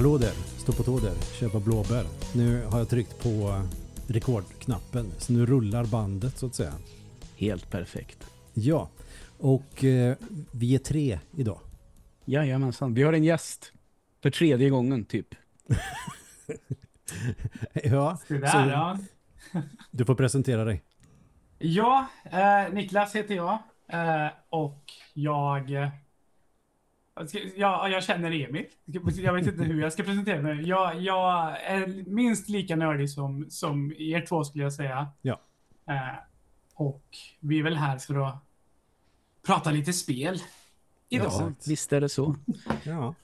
Hallå där, stå på tå där, köpa blåbär. Nu har jag tryckt på rekordknappen så nu rullar bandet så att säga. Helt perfekt. Ja, och eh, vi är tre idag. Jajamensan, vi har en gäst för tredje gången typ. ja, Det där, så ja. du får presentera dig. Ja, eh, Niklas heter jag. Eh, och jag... Ja, jag känner Emil. Jag vet inte hur jag ska presentera mig. Jag, jag är minst lika nördig som, som er två skulle jag säga. Ja. Eh, och vi är väl här för att prata lite spel. Idag. Exakt. Visst är det så. Ja.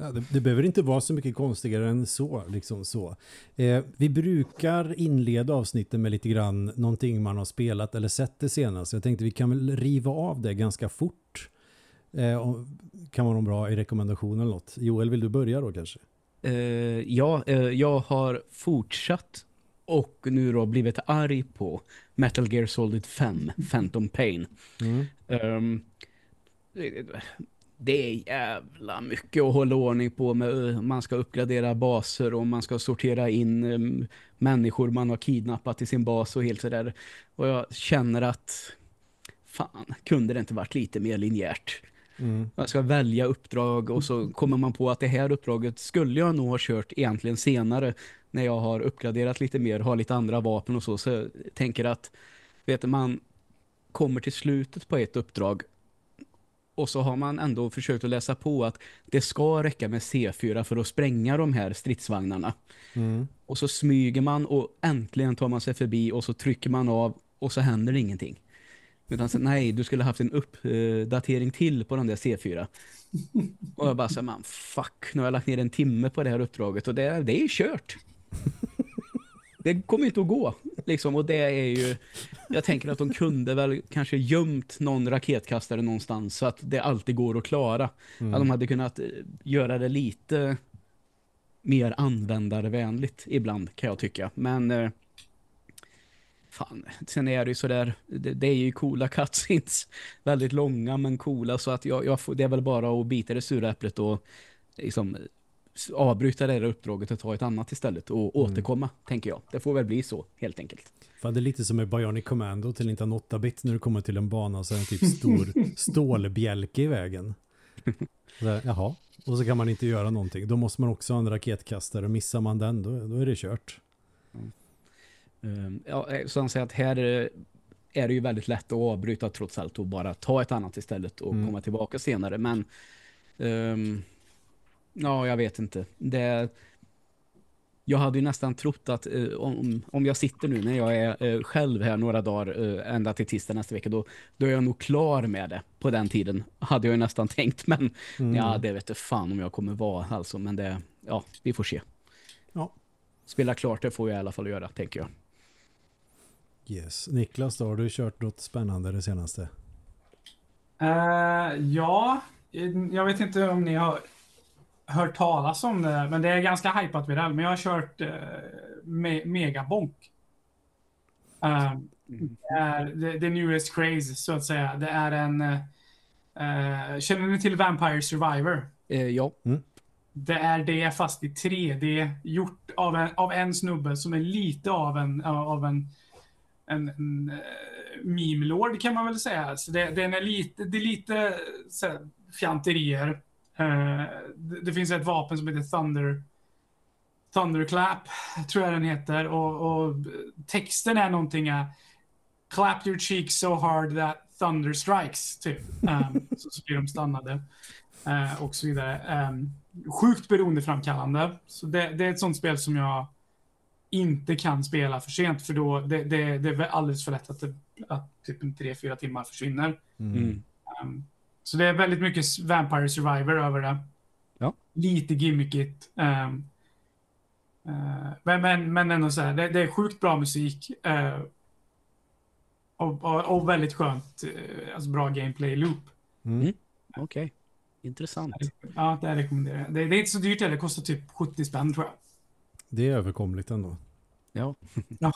Ja, det, det behöver inte vara så mycket konstigare än så. Liksom så. Eh, vi brukar inleda avsnitten med lite grann någonting man har spelat eller sett det senast. Jag tänkte vi kan väl riva av det ganska fort. Eh, kan vara någon bra i rekommendation eller något. Joel, vill du börja då kanske? Eh, ja, eh, jag har fortsatt och nu då blivit arg på Metal Gear Solid 5, Phantom Pain. Mm. Ehm, det är jävla mycket att hålla ordning på med. Man ska uppgradera baser och man ska sortera in em, människor man har kidnappat i sin bas och helt sådär. Och jag känner att fan, kunde det inte varit lite mer linjärt? Mm. Man ska välja uppdrag och så kommer man på att det här uppdraget skulle jag nog ha kört egentligen senare när jag har uppgraderat lite mer, har lite andra vapen och så. Så jag tänker att vet man kommer till slutet på ett uppdrag och så har man ändå försökt att läsa på att det ska räcka med C4 för att spränga de här stridsvagnarna. Mm. Och så smyger man och äntligen tar man sig förbi och så trycker man av och så händer ingenting. Utan så, nej, du skulle haft en uppdatering till på den där C4. Och jag bara så man, fuck, nu har jag lagt ner en timme på det här uppdraget och det, det är kört. Det kommer inte att gå. Liksom, och det är ju, jag tänker att de kunde väl kanske gömt någon raketkastare någonstans så att det alltid går att klara. Mm. Att de hade kunnat eh, göra det lite mer användarvänligt ibland kan jag tycka. Men eh, fan, sen är det ju sådär, det, det är ju coola cutscenes. Väldigt långa men coola så att jag, jag får, det är väl bara att bita det sura äpplet och liksom avbryta det här uppdraget och ta ett annat istället och återkomma, tänker jag. Det får väl bli så, helt enkelt. Fan, det är lite som med Bionic Commando till inte en 8-bit när du kommer till en bana så är en typ stor stålbjälke i vägen. Här, jaha, och så kan man inte göra någonting. Då måste man också ha en raketkastare. Missar man den, då, då är det kört. Um, ja, eh, så han säger att här är det ju väldigt lätt att avbryta trots allt och bara ta ett annat istället och Mm. komma tillbaka senare. Men ehm, ja, jag vet inte. Det, jag hade ju nästan trott att eh, om, om jag sitter nu när jag är eh, själv här några dagar eh, ända till tisdag nästa vecka då, då är jag nog klar med det på den tiden. Hade jag ju nästan tänkt men Mm. ja, det vet jag fan om jag kommer vara alltså. Men det, ja, vi får se. Ja. Spela klart det får jag i alla fall göra, tänker jag. Yes. Niklas, då har du kört något spännande det senaste? Eh, ja, jag vet inte om ni har hört talas om det, men det är ganska hypat vid det här. Men jag har kört uh, me Megabonk. Uh, det är the, the newest craze, så att säga. Det är en... eh, känner ni till Vampire Survivor? Ja. Det är det fast i 3D, gjort av en, av en snubbe som är lite av en, av en, en, en eh, uh, meme-lord kan man väl säga. Så det, den är lite, det är lite så här, fjanterier. Uh, det, det finns ett vapen som heter Thunder Thunderclap, tror jag den heter. Och, och texten är någonting uh, Clap your cheeks so hard that thunder strikes, typ. Um, så, så blir de stannade. Uh, och så vidare. Um, sjukt beroendeframkallande. Så det, det är ett sånt spel som jag inte kan spela för sent, för då det, det, det är alldeles för lätt att, det, att typ en tre, fyra timmar försvinner. Mm. Um, så det är väldigt mycket Vampire Survivor över det. Ja. Lite gimmickigt. Um, uh, men, men, men ändå så här, det, det är sjukt bra musik. Uh, och, och, och väldigt skönt, uh, alltså bra gameplay loop. Mm. Okej. Intressant. Ja, det rekommenderar jag. Det, det är inte så dyrt heller, det kostar typ 70 spänn tror jag. Det är överkomligt ändå. Ja.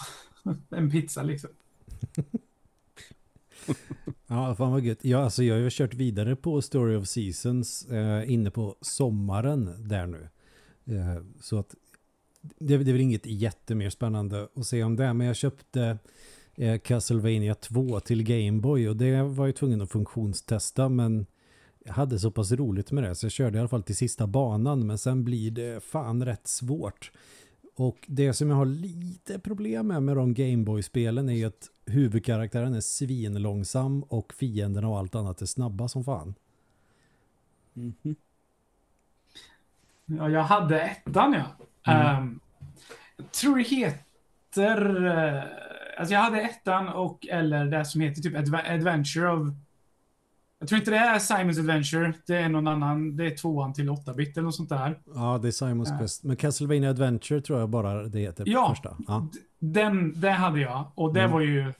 En pizza liksom. Ja, fan vad gött. Ja, alltså jag har ju kört vidare på Story of Seasons eh, inne på sommaren där nu. Eh, så att det, det är väl inget jättemer spännande att se om det. Men jag köpte eh, Castlevania 2 till Gameboy och det var jag tvungen att funktionstesta men jag hade så pass roligt med det så jag körde i alla fall till sista banan men sen blir det fan rätt svårt. Och det som jag har lite problem med med de Gameboy-spelen är ju att huvudkaraktären är svinlångsam och fienderna och allt annat är snabba som fan. Mhm. Ja, jag hade ettan, ja. Mm. Ehm, jag tror det heter... eh, alltså jag hade ettan och eller det som heter typ Adventure of... Jag tror inte det är Simons Adventure. Det är någon annan. Det är tvåan till 8-bit eller något sånt där. Ja, det är Simons Ja. Quest. Men Castlevania Adventure tror jag bara det heter Ja. första. Ja. Den, det hade jag. Och det Mm. var ju...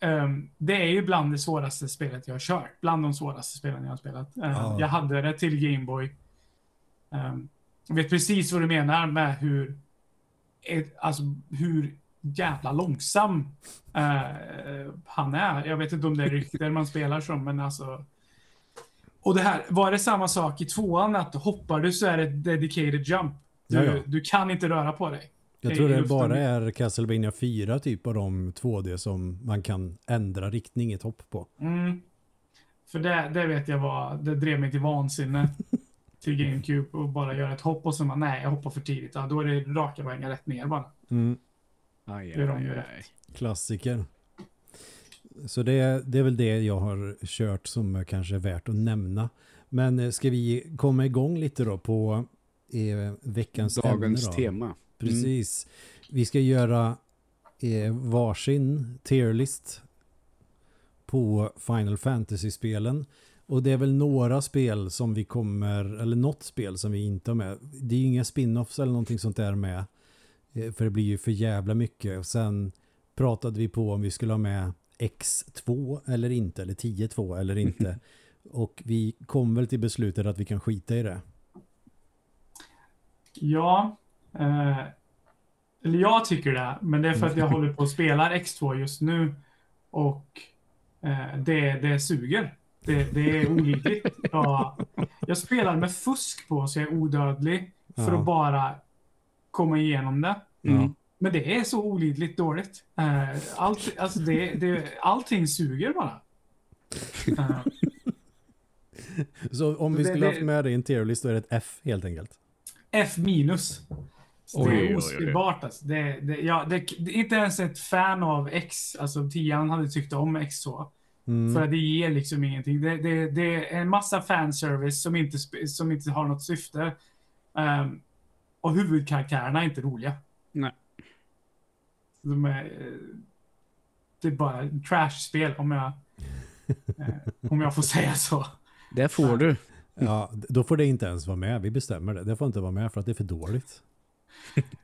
ehm, det är ju bland det svåraste spelet jag har kört. Bland de svåraste spelen jag har spelat. Ehm, Ja. Jag hade det till Gameboy. Um, jag vet precis vad du menar med hur... Ett, alltså hur jävla långsam eh, han är. Jag vet inte om det är rykten man spelar som, men alltså... Och det här, var det samma sak i tvåan att hoppar du så är det ett dedicated jump? Du, Ja, ja. du kan inte röra på dig. Jag tror det bara är Castlevania 4 typ av de 2D som man kan ändra riktning i ett hopp på. Mm. För det, det vet jag var, det drev mig till vansinne till GameCube och bara göra ett hopp och så bara, nej, jag hoppar för tidigt. Ja, då är det raka vägar rätt ner bara. Mm. Aj, Det är de aj, aj. rätt. Klassiker. Så det, det är väl det jag har kört som kanske är värt att nämna. Men eh, ska vi komma igång lite då på eh, veckans Dagens ämne då? tema. Precis. Vi ska göra eh, varsin tierlist på Final Fantasy-spelen. Och det är väl några spel som vi kommer, eller något spel som vi inte har med. Det är ju inga spin-offs eller någonting sånt där med. Eh, För det blir ju för jävla mycket. Och sen pratade vi på om vi skulle ha med X2 eller inte, eller 10-2 eller inte. Och vi kom väl till beslutet att vi kan skita i det. Ja, eh, eller jag tycker det, men det är för att jag håller på att spela X2 just nu och eh, det, det suger. Det, det är olidligt. Jag, jag spelar med fusk på så jag är odödlig för Ja. att bara komma igenom det. Mm. Men det är så olidligt dåligt. Eh, Allt, alltså det, det, allting suger bara. Eh, Så om vi Det- skulle det- haft med det i en tierlist då är det ett F helt enkelt. F minus. Så Oj, det oj, är oj. oskrivbart alltså. Det, det, ja, det, det är inte ens ett fan av X. Alltså tian hade tyckt om X så. Mm. För att det ger liksom ingenting. Det, det, det är en massa fanservice som inte, som inte har något syfte. Ehm, och huvudkaraktärerna är inte roliga. Nej. De är, eh, det är bara ett trash-spel om jag, eh, om jag får säga så. Det får du. Ja, då får det inte ens vara med. Vi bestämmer det. Det får inte vara med för att det är för dåligt.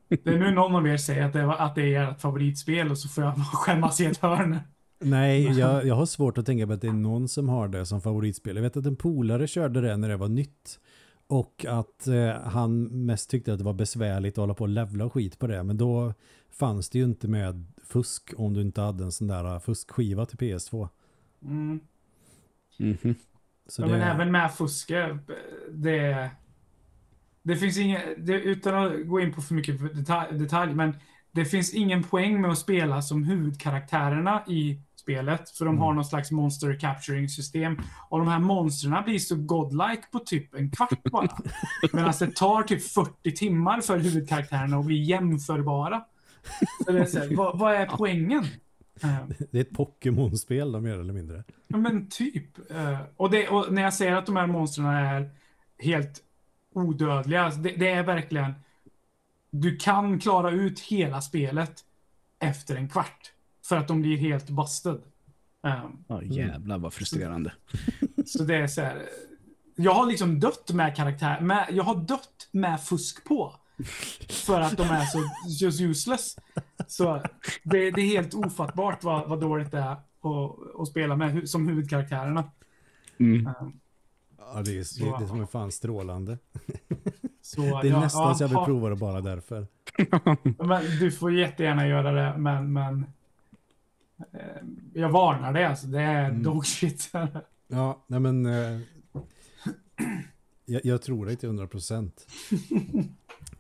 Det är nu någon av er säger att det, var, att det är ert favoritspel och så får jag skämmas i ett hörn. Nej, jag, jag har svårt att tänka på att det är någon som har det som favoritspel. Jag vet att en polare körde det när det var nytt. Och att eh, han mest tyckte att det var besvärligt att hålla på och levla och skit på det. Men då fanns det ju inte med fusk om du inte hade en sån där eh, fuskskiva till PS2. Mm. Mhm. Så Ja, det, men även med fuske, det, det finns inget, det, utan att gå in på för mycket detalj, detalj, men det finns ingen poäng med att spela som huvudkaraktärerna i spelet, för de Mm. har någon slags monster capturing system. Och de här monstren blir så godlike på typ en kvart bara. Medan det tar typ 40 timmar för huvudkaraktärerna att bli jämförbara. Så det är så här, vad, vad är poängen? Eh, det är ett Pokémon-spel då, mer eller mindre. Ja, men typ. Eh, och, det, och när jag säger att de här monstren är helt odödliga, alltså det, det är verkligen... Du kan klara ut hela spelet efter en kvart. För att de blir helt busted. Um, Ja, jävlar vad frustrerande. så det är så här... Jag har liksom dött med karaktär, med, jag har dött med fusk på. För att de är så just useless. Så det, det är helt ofattbart vad, vad dåligt det är att, att spela med som huvudkaraktärerna. Mm. Um, Ja, det är, det, det är som är fan strålande. Så, Det är ja, nästan ja, så jag vill prova det bara därför. Men du får jättegärna göra det, men, men jag varnar dig alltså. Det är Mm. dog shit. Ja, nej men... Eh, Jag, jag tror det till 100 procent.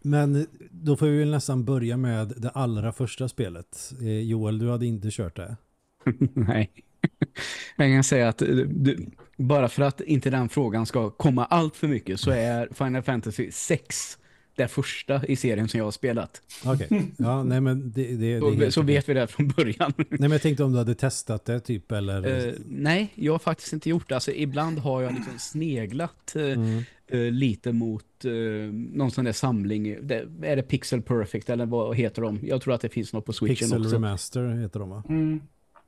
Men då får vi väl nästan börja med det allra första spelet. Eh, Joel, du hade inte kört det. Nej. Jag kan säga att eh, du, bara för att inte den frågan ska komma allt för mycket så är Final Fantasy 6 det första i serien som jag har spelat. Okej, okay. ja, nej men det, det, så, det så vet vi det från början. Nej men jag tänkte om du hade testat det typ eller... Uh, nej, jag har faktiskt inte gjort det. Alltså ibland har jag liksom sneglat uh, mm. uh, lite mot någon sån där samling. Det, är det Pixel Perfect eller vad heter de? Jag tror att det finns något på Switchen Pixel också. Pixel Remaster heter de va? Mm.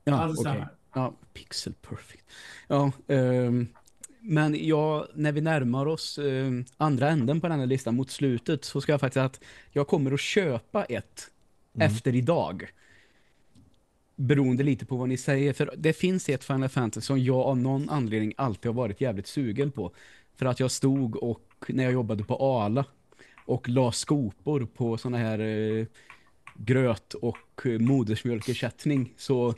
Ja, okej. Okay. Ja, Pixel Perfect. Ja, um, men jag, när vi närmar oss eh, andra änden på den här listan mot slutet så ska jag faktiskt att jag kommer att köpa ett mm. efter idag. Beroende lite på vad ni säger. För det finns ett Final Fantasy som jag av någon anledning alltid har varit jävligt sugen på. För att jag stod och när jag jobbade på Ala och la skopor på såna här eh, gröt och eh, modersmjölkersättning så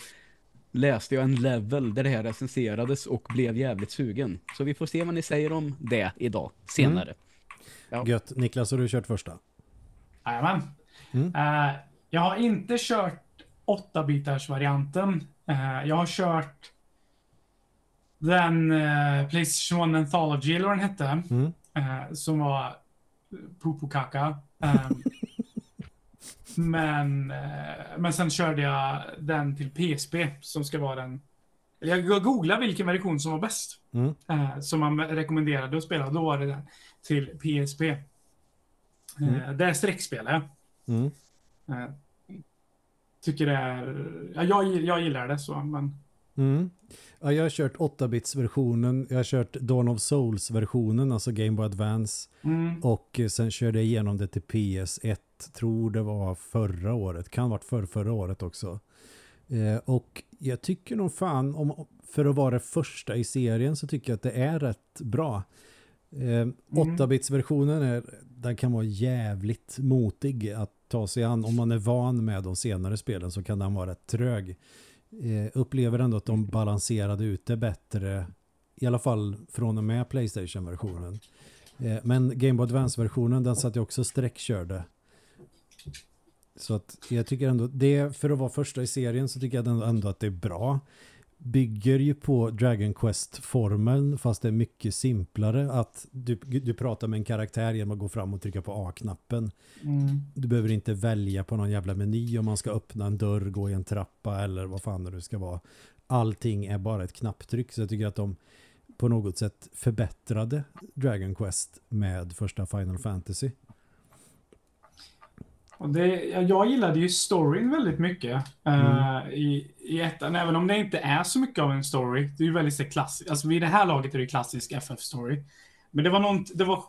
läste jag en level där det här recenserades och blev jävligt sugen. Så vi får se vad ni säger om det idag, senare. Mm. Ja. Gött. Niklas, har du kört första? Jajamän. Mm. Uh, jag har inte kört 8-bitars-varianten. Uh, jag har kört den uh, PlayStation 1 Anthology, eller vad den hette. Mm. Uh, som var Pupukaka. Um, Men, eh, men sen körde jag den till PSP som ska vara den... Jag googlade vilken version som var bäst. Mm. Eh, som man rekommenderade att spela. Då var det den till PSP. Eh, mm. Det sträckspelade jag. Mm. Tycker det är... Ja, jag, jag gillar det så, men... Mm. Ja, jag har kört 8-bits-versionen, jag har kört Dawn of Souls-versionen, alltså Game Boy Advance. Mm. Och sen körde jag igenom det till PS1 tror det var förra året. Kan ha varit för förra året också. Eh, och jag tycker nog fan, om, för att vara det första i serien så tycker jag att det är rätt bra. Eh, mm. 8-bits-versionen är, den kan vara jävligt motig att ta sig an. Om man är van med de senare spelen så kan den vara rätt trög. Eh, upplever ändå att de balanserade ut det bättre i alla fall från och med Playstation-versionen. Eh, men Game Boy Advance-versionen den satt jag också sträckkörde så att jag tycker ändå, det för att vara första i serien så tycker jag ändå, ändå att det är bra. Bygger ju på Dragon Quest-formeln fast det är mycket simplare att du, du pratar med en karaktär genom att gå fram och trycka på A-knappen. Mm. Du behöver inte välja på någon jävla meny om man ska öppna en dörr, gå i en trappa eller vad fan det ska vara. Allting är bara ett knapptryck så jag tycker att de på något sätt förbättrade Dragon Quest med första Final Fantasy. Och det, jag gillade ju storyn väldigt mycket uh, i, i ettan, även om det inte är så mycket av en story. Det är ju väldigt klassiskt. Alltså vid det här laget är det klassisk FF-story. Men det var något, det var...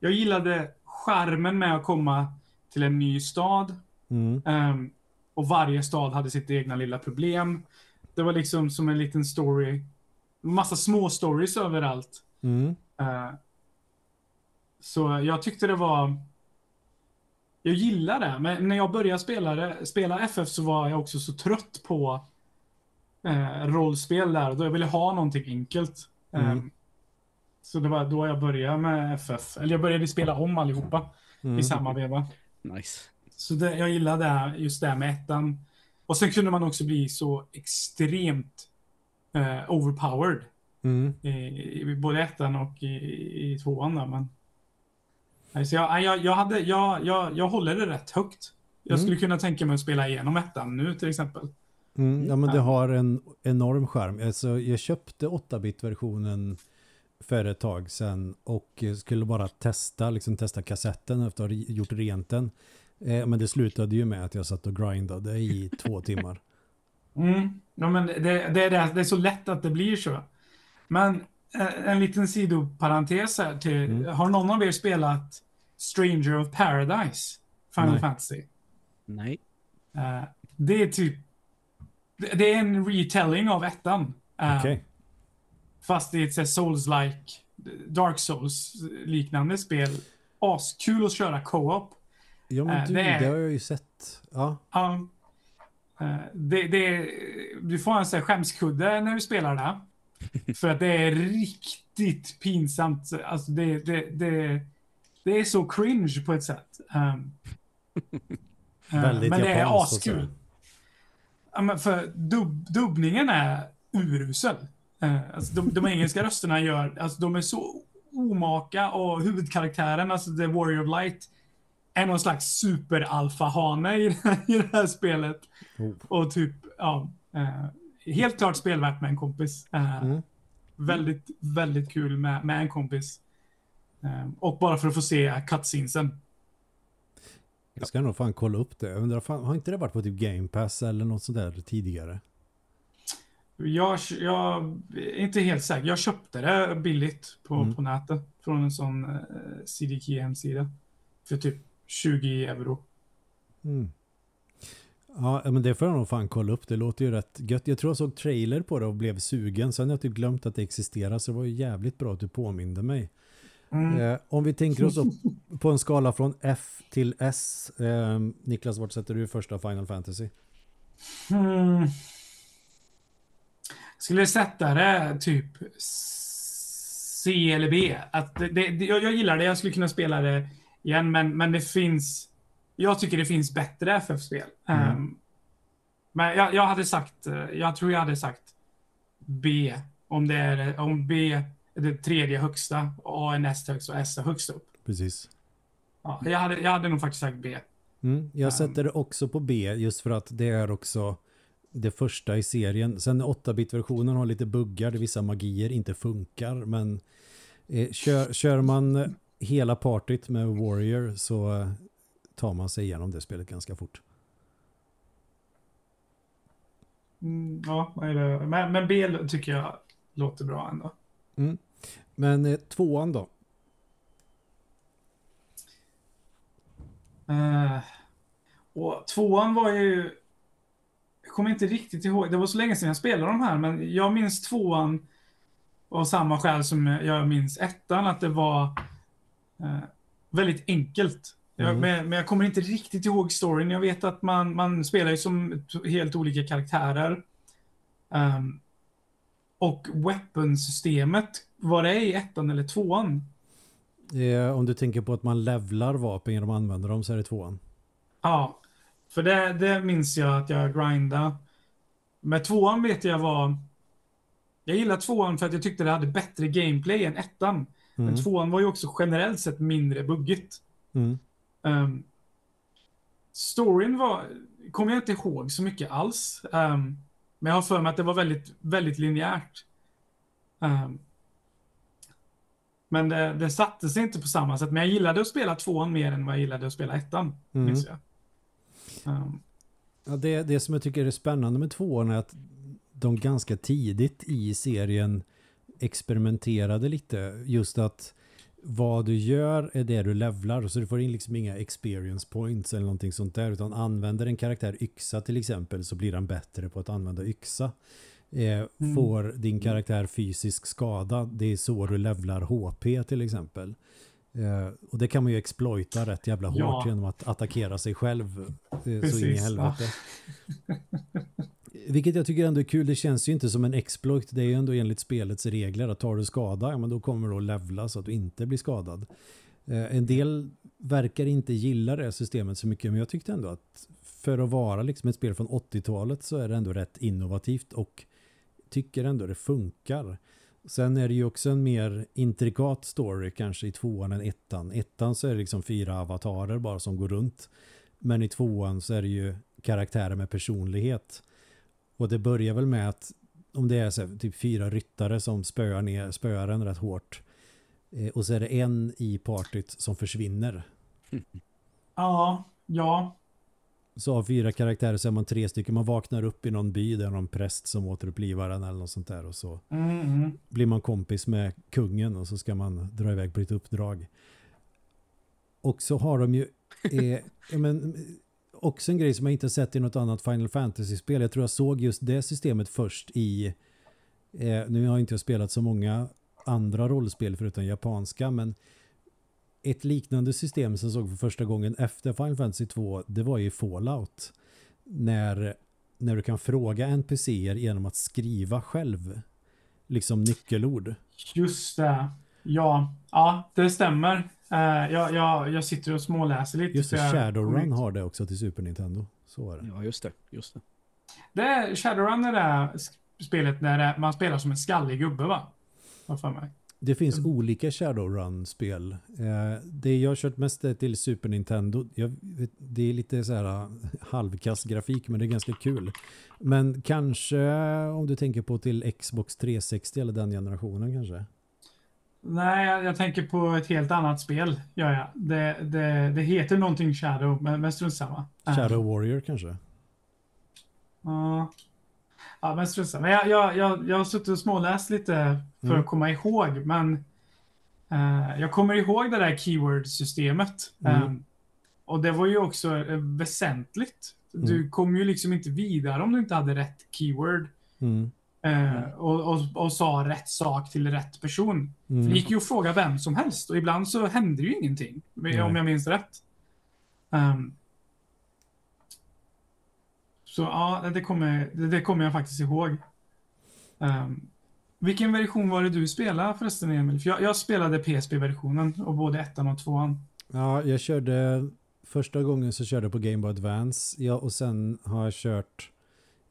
Jag gillade charmen med att komma till en ny stad. Mm. Um, och varje stad hade sitt egna lilla problem. Det var liksom som en liten story. Massa små stories överallt. Mm. Uh, så jag tyckte det var jag gillar det, men när jag började spela, spela FF så var jag också så trött på eh, rollspel där. Då jag ville ha någonting enkelt. Mm. Um, så det var då jag började med FF. Eller jag började spela om allihopa mm. i samma veva. Nice. Så det, jag gillade just det med ettan. Och sen kunde man också bli så extremt eh, overpowered. Mm. I, I, både ettan och i, i tvåan. Där, men... Så jag, jag, jag, hade, jag, jag, jag håller det rätt högt. Jag skulle mm. kunna tänka mig att spela igenom ettan nu till exempel. Mm, ja, men det har en enorm skärm. Alltså, jag köpte 8-bit-versionen för ett tag sedan och skulle bara testa, liksom testa kassetten efter att ha gjort rent den. Eh, men det slutade ju med att jag satt och grindade i två timmar. Mm. Ja, men det, det, det, det är så lätt att det blir så. Men eh, en liten sidoparentes här till, mm. har någon av er spelat Stranger of Paradise, Final Nej. Fantasy. Nej. Uh, det är typ... Det är en retelling av ettan. Uh, okay. Fast det är ett Souls-like, Dark Souls-liknande spel. Askul att köra co-op. Ja, men uh, du, det, är, det, har jag ju sett. Ja. Uh, det, det är, du får en sån skämskudde när du spelar det. För att det är riktigt pinsamt. Alltså det, det, det, det är så cringe på ett sätt. Um, Väldigt men det är japanskt, så att askul. Ja, men för dub, dubbningen är urusel. Uh, alltså de, de engelska rösterna gör, alltså de är så omaka och huvudkaraktären, alltså The Warrior of Light, är någon slags superalfahane i, i det här spelet. Oh. Och typ, ja, eh, helt klart spelvärt med en kompis. Eh, Mm. Väldigt, väldigt kul med, med en kompis. Eh, och bara för att få se cutscenesen. Jag ska nog fan kolla upp det. Jag undrar, fan, har inte det varit på typ Game Pass eller något sånt där tidigare? Jag, jag är inte helt säker. Jag köpte det billigt på, Mm. på nätet från en sån eh, CDK hemsida för typ 20 euro. Mm. Ja, men det får jag nog fan kolla upp. Det låter ju rätt gött. Jag tror jag såg trailer på det och blev sugen. Sen har jag typ glömt att det existerar. Så det var ju jävligt bra att du påminde mig. Mm. Eh, om vi tänker oss upp på en skala från F till S. Eh, Niklas, vart sätter du första Final Fantasy? Hmm. Skulle sätta det typ C eller B. Att det, det, jag, jag gillar det, jag skulle kunna spela det igen, men, men det finns... Jag tycker det finns bättre FF-spel. Mm. Ehm, men jag, jag hade sagt, eh, jag tror jag hade sagt B. Om det är, om B det tredje högsta, A är näst högst och S är högst upp. Precis. Ja, jag, hade, jag hade nog faktiskt sagt B. Mm, jag Um, sätter det också på B just för att det är också det första i serien. Sen 8-bit-versionen har lite buggar där vissa magier inte funkar. Men eh, kör, kör man hela partyt med Warrior så eh, tar man sig igenom det spelet ganska fort. Mm, ja? Men, men B tycker jag låter bra ändå. Mm. Men eh, tvåan då? Eh, och tvåan var ju... Jag kommer inte riktigt ihåg. Det var så länge sedan jag spelade de här, men jag minns tvåan av samma skäl som jag minns ettan, att det var eh, väldigt enkelt. Jag, Mm. men, men jag kommer inte riktigt ihåg storyn. Jag vet att man, man spelar ju som helt olika karaktärer. Ehm, och weapon-systemet, var det i ettan eller tvåan? Eh, om du tänker på att man levlar vapen genom att använda dem så är det tvåan. Ja, för det, det minns jag att jag grindade. Med tvåan vet jag var... Jag gillar tvåan för att jag tyckte det hade bättre gameplay än ettan. Mm. Men tvåan var ju också generellt sett mindre buggigt. Mm. Um, storyn var... Kommer jag inte ihåg så mycket alls. Um, men jag har för mig att det var väldigt, väldigt linjärt. Um, men det, det sig inte på samma sätt. Men jag gillade att spela tvåan mer än vad jag gillade att spela ettan. Mm. Minns jag. Um, Ja, det, det som jag tycker är spännande med tvåan är att de ganska tidigt i serien experimenterade lite. Just att vad du gör är det du levlar. Så du får in liksom inga experience points eller någonting sånt där. Utan använder en karaktär yxa till exempel så blir den bättre på att använda yxa. Eh, Mm. Får din karaktär fysisk skada, det är så du levlar HP till exempel. Eh, och det kan man ju exploita rätt jävla hårt Ja. att attackera sig själv. Eh, så in i helvete. Vilket jag tycker ändå är kul. Det känns ju inte som en exploit. Det är ju ändå enligt spelets regler att tar du skada, ja men då kommer du att levla så att du inte blir skadad. Eh, en del verkar inte gilla det systemet så mycket, men jag tyckte ändå att för att vara liksom ett spel från 80-talet så är det ändå rätt innovativt och tycker ändå det funkar. Sen är det ju också en mer intrikat story kanske i tvåan än ettan. Ettan så är det liksom fyra avatarer bara som går runt. Men i tvåan så är det ju karaktärer med personlighet. Och det börjar väl med att om det är så här, typ fyra ryttare som spöar, ner, spöaren rätt hårt. Eh, och så är det en i partyt som försvinner. Ja, ja. Så av fyra karaktärer så är man tre stycken. Man vaknar upp i någon by där någon präst som återupplivar en eller något sånt där. Och så Mm, blir man kompis med kungen och så ska man dra iväg på ett uppdrag. Och så har de ju eh, ja, men, också en grej som jag inte sett i något annat Final Fantasy-spel. Jag tror jag såg just det systemet först i eh, nu har jag inte spelat så många andra rollspel förutom japanska men ett liknande system som såg för första gången efter Final Fantasy 2 det var ju Fallout när, när du kan fråga NPCer genom att skriva själv liksom nyckelord. Just det. Ja, ja det stämmer. Uh, jag, jag, jag sitter och småläser lite. Just det, Shadowrun har det också till Super Nintendo. Så är det. Ja, just det. Just det. Det är, Shadowrun är det spelet där det, man spelar som en skallig gubbe va? Vad för mig. Det finns Mm. olika Shadowrun-spel. Eh, det jag har kört mest är till Super Nintendo. Jag, det är lite så här eh, halvkass grafik men det är ganska kul. Men kanske om du tänker på till Xbox 360 eller den generationen kanske. Nej, jag, jag tänker på ett helt annat spel. Ja, ja. Det, det, det heter någonting Shadow, men, men strunt samma. Uh, Shadow Warrior kanske. Ja. Ja, men strunt samma. Men jag, jag, jag, jag har suttit och småläst lite för Mm. att komma ihåg, men eh, jag kommer ihåg det där keyword-systemet. Mm. Eh, och det var ju också eh, väsentligt. Du Mm. kom ju liksom inte vidare om du inte hade rätt keyword Mm. eh, och, och, och sa rätt sak till rätt person. För Mm. det gick ju att fråga vem som helst och ibland så hände ju ingenting. Om jag minns rätt. Ehm, så ja, det kommer, det, kommer jag faktiskt ihåg. Um, vilken version var det du spelade förresten Emil? För jag, jag spelade PSP-versionen och både ettan och tvåan. Ja, jag körde första gången så körde jag på Game Boy Advance. Ja, och sen har jag kört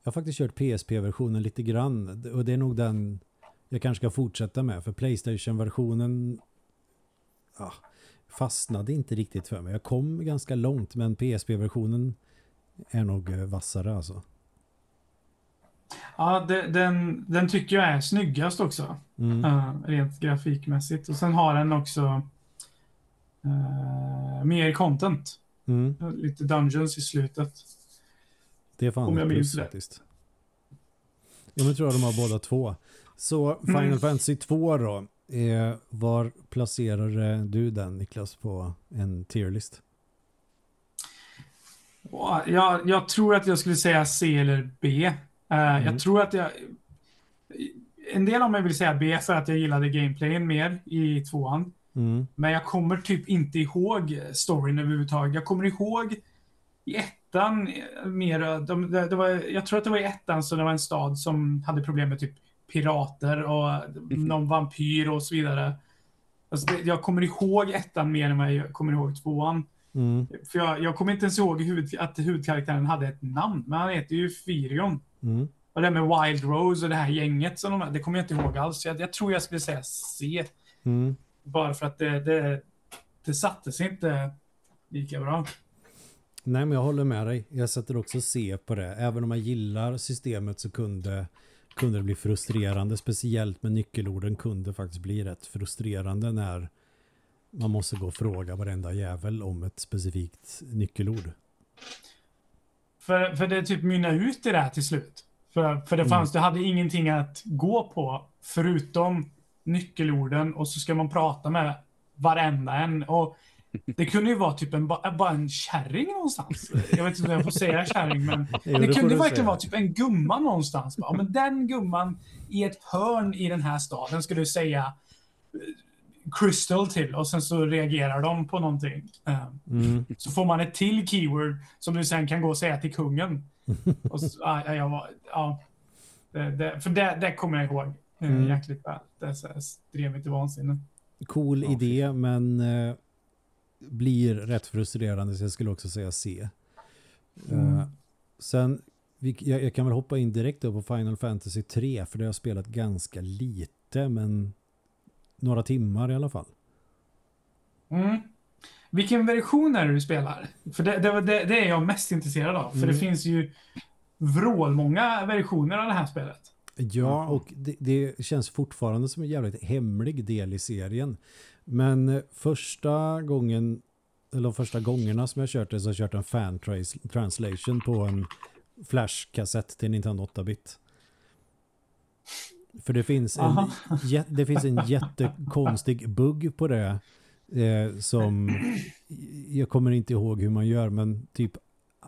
jag har faktiskt kört PSP-versionen lite grann och det är nog den jag kanske ska fortsätta med för Playstation-versionen ja, fastnade inte riktigt för mig. Jag kom ganska långt men PSP-versionen är nog eh, vassare alltså. Ja, det, den, den tycker jag är snyggast också. Mm. eh, rent grafikmässigt. Och sen har den också eh, mer content. Mm. Lite dungeons i slutet. Det är fan Om jag ett plus faktiskt. Ja, men tror jag de har båda två. Så Final Mm. Fantasy 2 då. Eh, var placerar du den Niklas på en tierlist? Jag, jag tror att jag skulle säga C eller B. Eh, Mm. Jag tror att jag... En del av mig vill säga B för att jag gillade gameplayen mer i tvåan. Mm. Men jag kommer typ inte ihåg storyn överhuvudtaget. Jag kommer ihåg i ettan mer... De, det, det var, jag tror att det var i ettan så det var en stad som hade problem med typ pirater och någon vampyr och så vidare. Alltså det, jag kommer ihåg ettan mer än vad jag kommer ihåg tvåan. Mm. För jag, jag kommer inte ens ihåg huvud, att huvudkaraktären hade ett namn, men han heter ju Firion. Mm. Och det med Wild Rose och det här gänget, som de, det kommer jag inte ihåg alls. Jag, jag tror jag skulle säga C, Mm. bara för att det, det, det satte sig inte lika bra. Nej men jag håller med dig. Jag sätter också C på det. Även om jag gillar systemet så kunde, kunde det bli frustrerande. Speciellt med nyckelorden kunde faktiskt bli rätt frustrerande när man måste gå och fråga varenda jävel om ett specifikt nyckelord. För, för det typ mynnar ut i det här till slut. För, för det fanns, du hade ingenting att gå på förutom nyckelorden och så ska man prata med varenda en. Och det kunde ju vara typ en, ba- bara en kärring någonstans. Jag vet inte om jag får säga kärring, men Jo, det kunde verkligen säga. vara typ en gumma någonstans. Ja, men den gumman i ett hörn i den här staden ska du säga Crystal till och sen så reagerar de på någonting. Eh, Mm. så får man ett till keyword som du sen kan gå och säga till kungen. Och så, ja, jag var, ja, det, det, för det, det kommer jag ihåg eh, Mm. jäkligt väl. Det drev mig till vansinne. Cool Ja, idé men eh, blir rätt frustrerande så jag skulle också säga C. Mm. Eh, sen, vi, jag, jag kan väl hoppa in direkt då på Final Fantasy 3 för det har jag spelat ganska lite men några timmar i alla fall. Mm. Vilken version är det du spelar? För det, det, det, det är jag mest intresserad av. För Mm. det finns ju vrålmånga versioner av det här spelet. Ja, och det, det känns fortfarande som en jävligt hemlig del i serien. Men eh, första gången, eller första gångerna som jag kört det så har jag kört en fan translation på en flashkassett till Nintendo 8-bit. För det finns en, jä- det finns en jättekonstig bugg på det eh, som jag kommer inte ihåg hur man gör men typ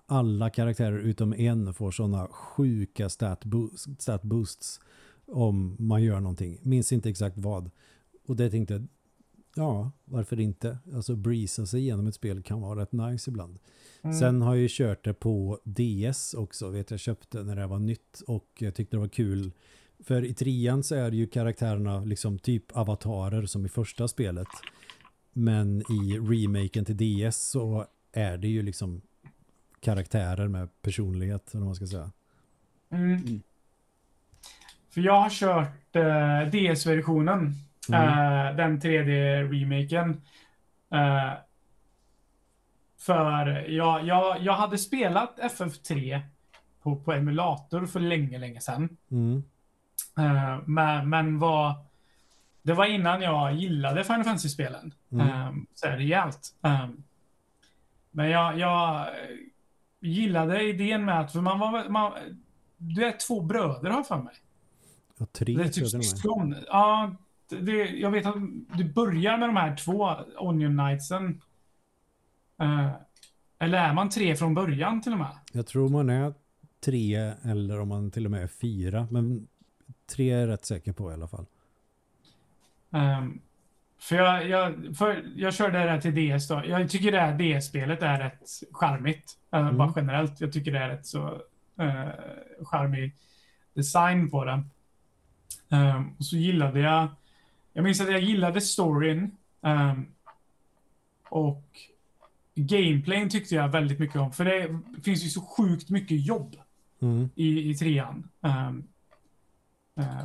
alla karaktärer utom en får sådana sjuka stat, boost, stat boosts om man gör någonting. Minns inte exakt vad. Och det tänkte jag, ja, varför inte? Alltså breeza sig igenom ett spel kan vara rätt nice ibland. Mm. Sen har jag ju kört det på DS också, vet jag köpte när det var nytt och jag tyckte det var kul För i trean så är det ju karaktärerna liksom typ avatarer som i första spelet. Men i remaken till DS så är det ju liksom karaktärer med personlighet, eller vad man ska säga. Mm. Mm. För jag har kört eh, DS-versionen. Mm. Eh, den 3D-remaken. Eh, för jag, jag, jag hade spelat FF3 på, på emulator för länge, länge sedan. Mm. Eh, men, men var, det var innan jag gillade Final Fantasy-spelen. Mm. Eh, så är rejält. Eh, men jag, jag gillade idén med att, för man var, man, du är två bröder har för mig. Och tre Det är typ syskon. Ja, det, jag vet att du börjar med de här två Onion Knightsen. Eh, eller är man tre från början till och med? Jag tror man är tre eller om man till och med är fyra. Men tre är jag rätt säker på i alla fall. Ehm, för, jag, jag, för jag körde det här till DS då. Jag tycker det här DS-spelet är rätt charmigt. eh, Mm. Bara generellt. Jag tycker det är rätt så uh, charmig design på den. Ehm, och så gillade jag... Jag minns att jag gillade storyn. ehm, och gameplayen tyckte jag väldigt mycket om. För det finns ju så sjukt mycket jobb Mm. i, i trean. Eh,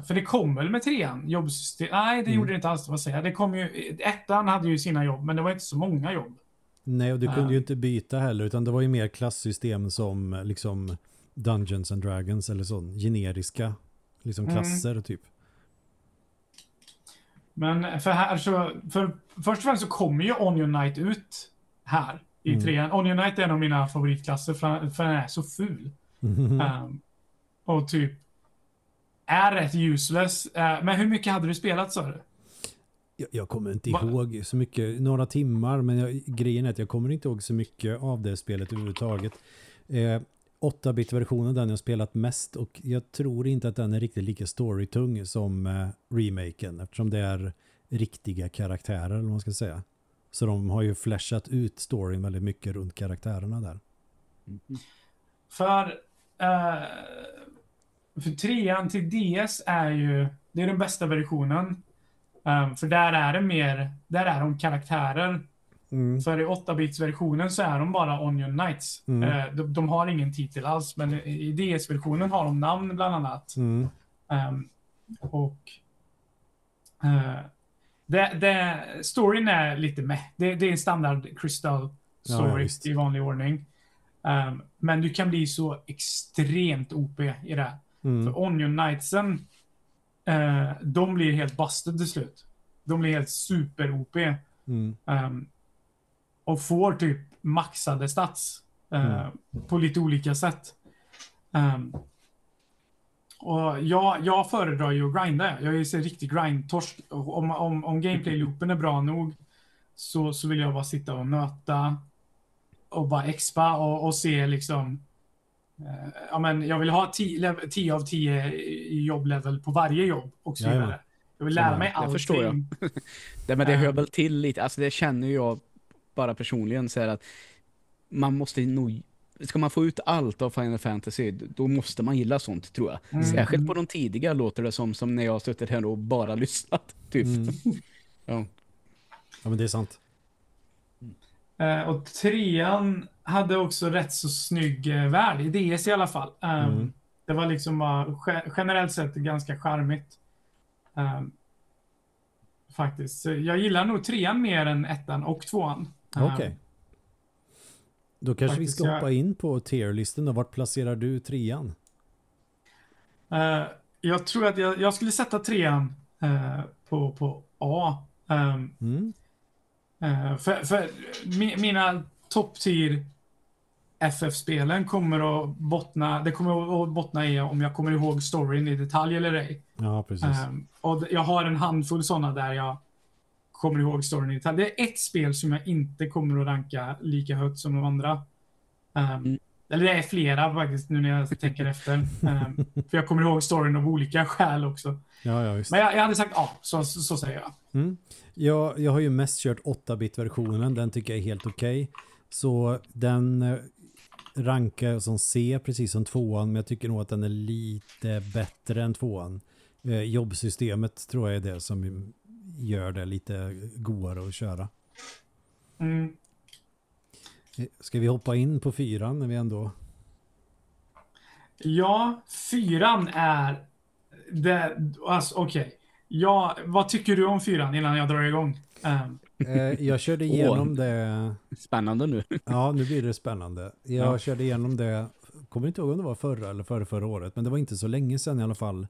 för det kom väl med trean? Jobbsystem? Nej, det Mm. gjorde det inte alls. Vad säger? Det kom ju, ettan hade ju sina jobb, men det var inte så många jobb. Nej, och du kunde ju inte byta heller utan det var ju mer klasssystem som eh, liksom Dungeons and Dragons eller sån generiska liksom Mm. klasser typ. Men för här så, för först och främst så kommer ju Onion Knight ut här i Mm. trean. Onion Knight är en av mina favoritklasser för, för den är så ful. Ehm, och typ är rätt useless. Eh, men hur mycket hade du spelat sa du? Jag, jag kommer inte Va- ihåg så mycket, några timmar, men jag, grejen är att jag kommer inte ihåg så mycket av det spelet överhuvudtaget. Eh, 8-bit-versionen den jag spelat mest och jag tror inte att den är riktigt lika storytung som eh, remaken eftersom det är riktiga karaktärer eller vad man ska säga. Så de har ju flashat ut storyn väldigt mycket runt karaktärerna där. För, eh, för trean till DS är ju, det är den bästa versionen. Ehm, för där är det mer, där är de karaktärer. Mm. För i 8-bits-versionen så är de bara Onion Knights. Mm. Eh, de, de har ingen titel alls, men i DS-versionen har de namn bland annat. Mm. Ehm, och eh, det, det, storyn är lite med. Det, det är en standard Crystal Ja, story visst. i vanlig ordning. Ehm, men du kan bli så extremt OP i det. Mm. För Onion Knightsen, eh, de blir helt busted till slut. De blir helt super-OP. Mm. ehm, och får typ maxade stats. eh, På lite olika sätt. Ehm, och jag, jag föredrar ju att grinda. Jag är så riktig grind-torsk. Om, om, om gameplay-loopen är bra nog så, så vill jag bara sitta och nöta och bara expa och, och se liksom ja, men jag vill ha 10 av 10 i jobblevel på varje jobb och så vidare. Jag vill lära mig Det allting. förstår jag. Det, men det hör Ehm. väl till lite, alltså det känner jag bara personligen så här att man måste nog, ska man få ut allt av Final Fantasy, då måste man gilla sånt tror jag. Mm. Särskilt på de tidiga låter det som, som när jag har suttit här och bara lyssnat. Typ. Mm. Ja. Ja, men det är sant. Eh, och trean hade också rätt så snygg eh, värld, i DS i alla fall. Ehm, Mm. Det var liksom bara ge- generellt sett ganska charmigt. Ehm, faktiskt. Så jag gillar nog trean mer än ettan och tvåan. Ehm, Okej. Då kanske vi faktiskt, ska jag- hoppa in på tierlisten och vart placerar du trean? Eh, jag tror att jag, jag skulle sätta trean eh, på, på A. Ehm, Mm. Eh, för för mi, mina topp tier FF-spelen kommer att bottna, det kommer att bottna i om jag kommer ihåg storyn i detalj eller ej. Ja, precis. Ehm, och jag har en handfull sådana där jag kommer ihåg storyn i detalj. Det är ett spel som jag inte kommer att ranka lika högt som de andra. Ehm, Mm. Eller det är flera faktiskt nu när jag tänker efter. Ehm, för jag kommer ihåg storyn av olika skäl också. Ja, ja, visst. Men jag, jag hade sagt ja, så, så, så säger jag. Mm. Jag, jag har ju mest kört 8-bit-versionen, den tycker jag är helt okej. Så den jag som C, precis som tvåan, men jag tycker nog att den är lite bättre än tvåan. Eh, jobbsystemet tror jag är det som gör det lite godare att köra. Mm. Eh, Ska vi hoppa in på fyran när vi ändå... Ja, fyran är... Det, alltså, Okej. Ja, vad tycker du om fyran innan jag drar igång? Eh, jag körde igenom det... Spännande nu. Ja, nu blir det spännande. Jag Ja. körde igenom det, kommer inte ihåg om det var förra eller förra, förra året, men det var inte så länge sedan i alla fall.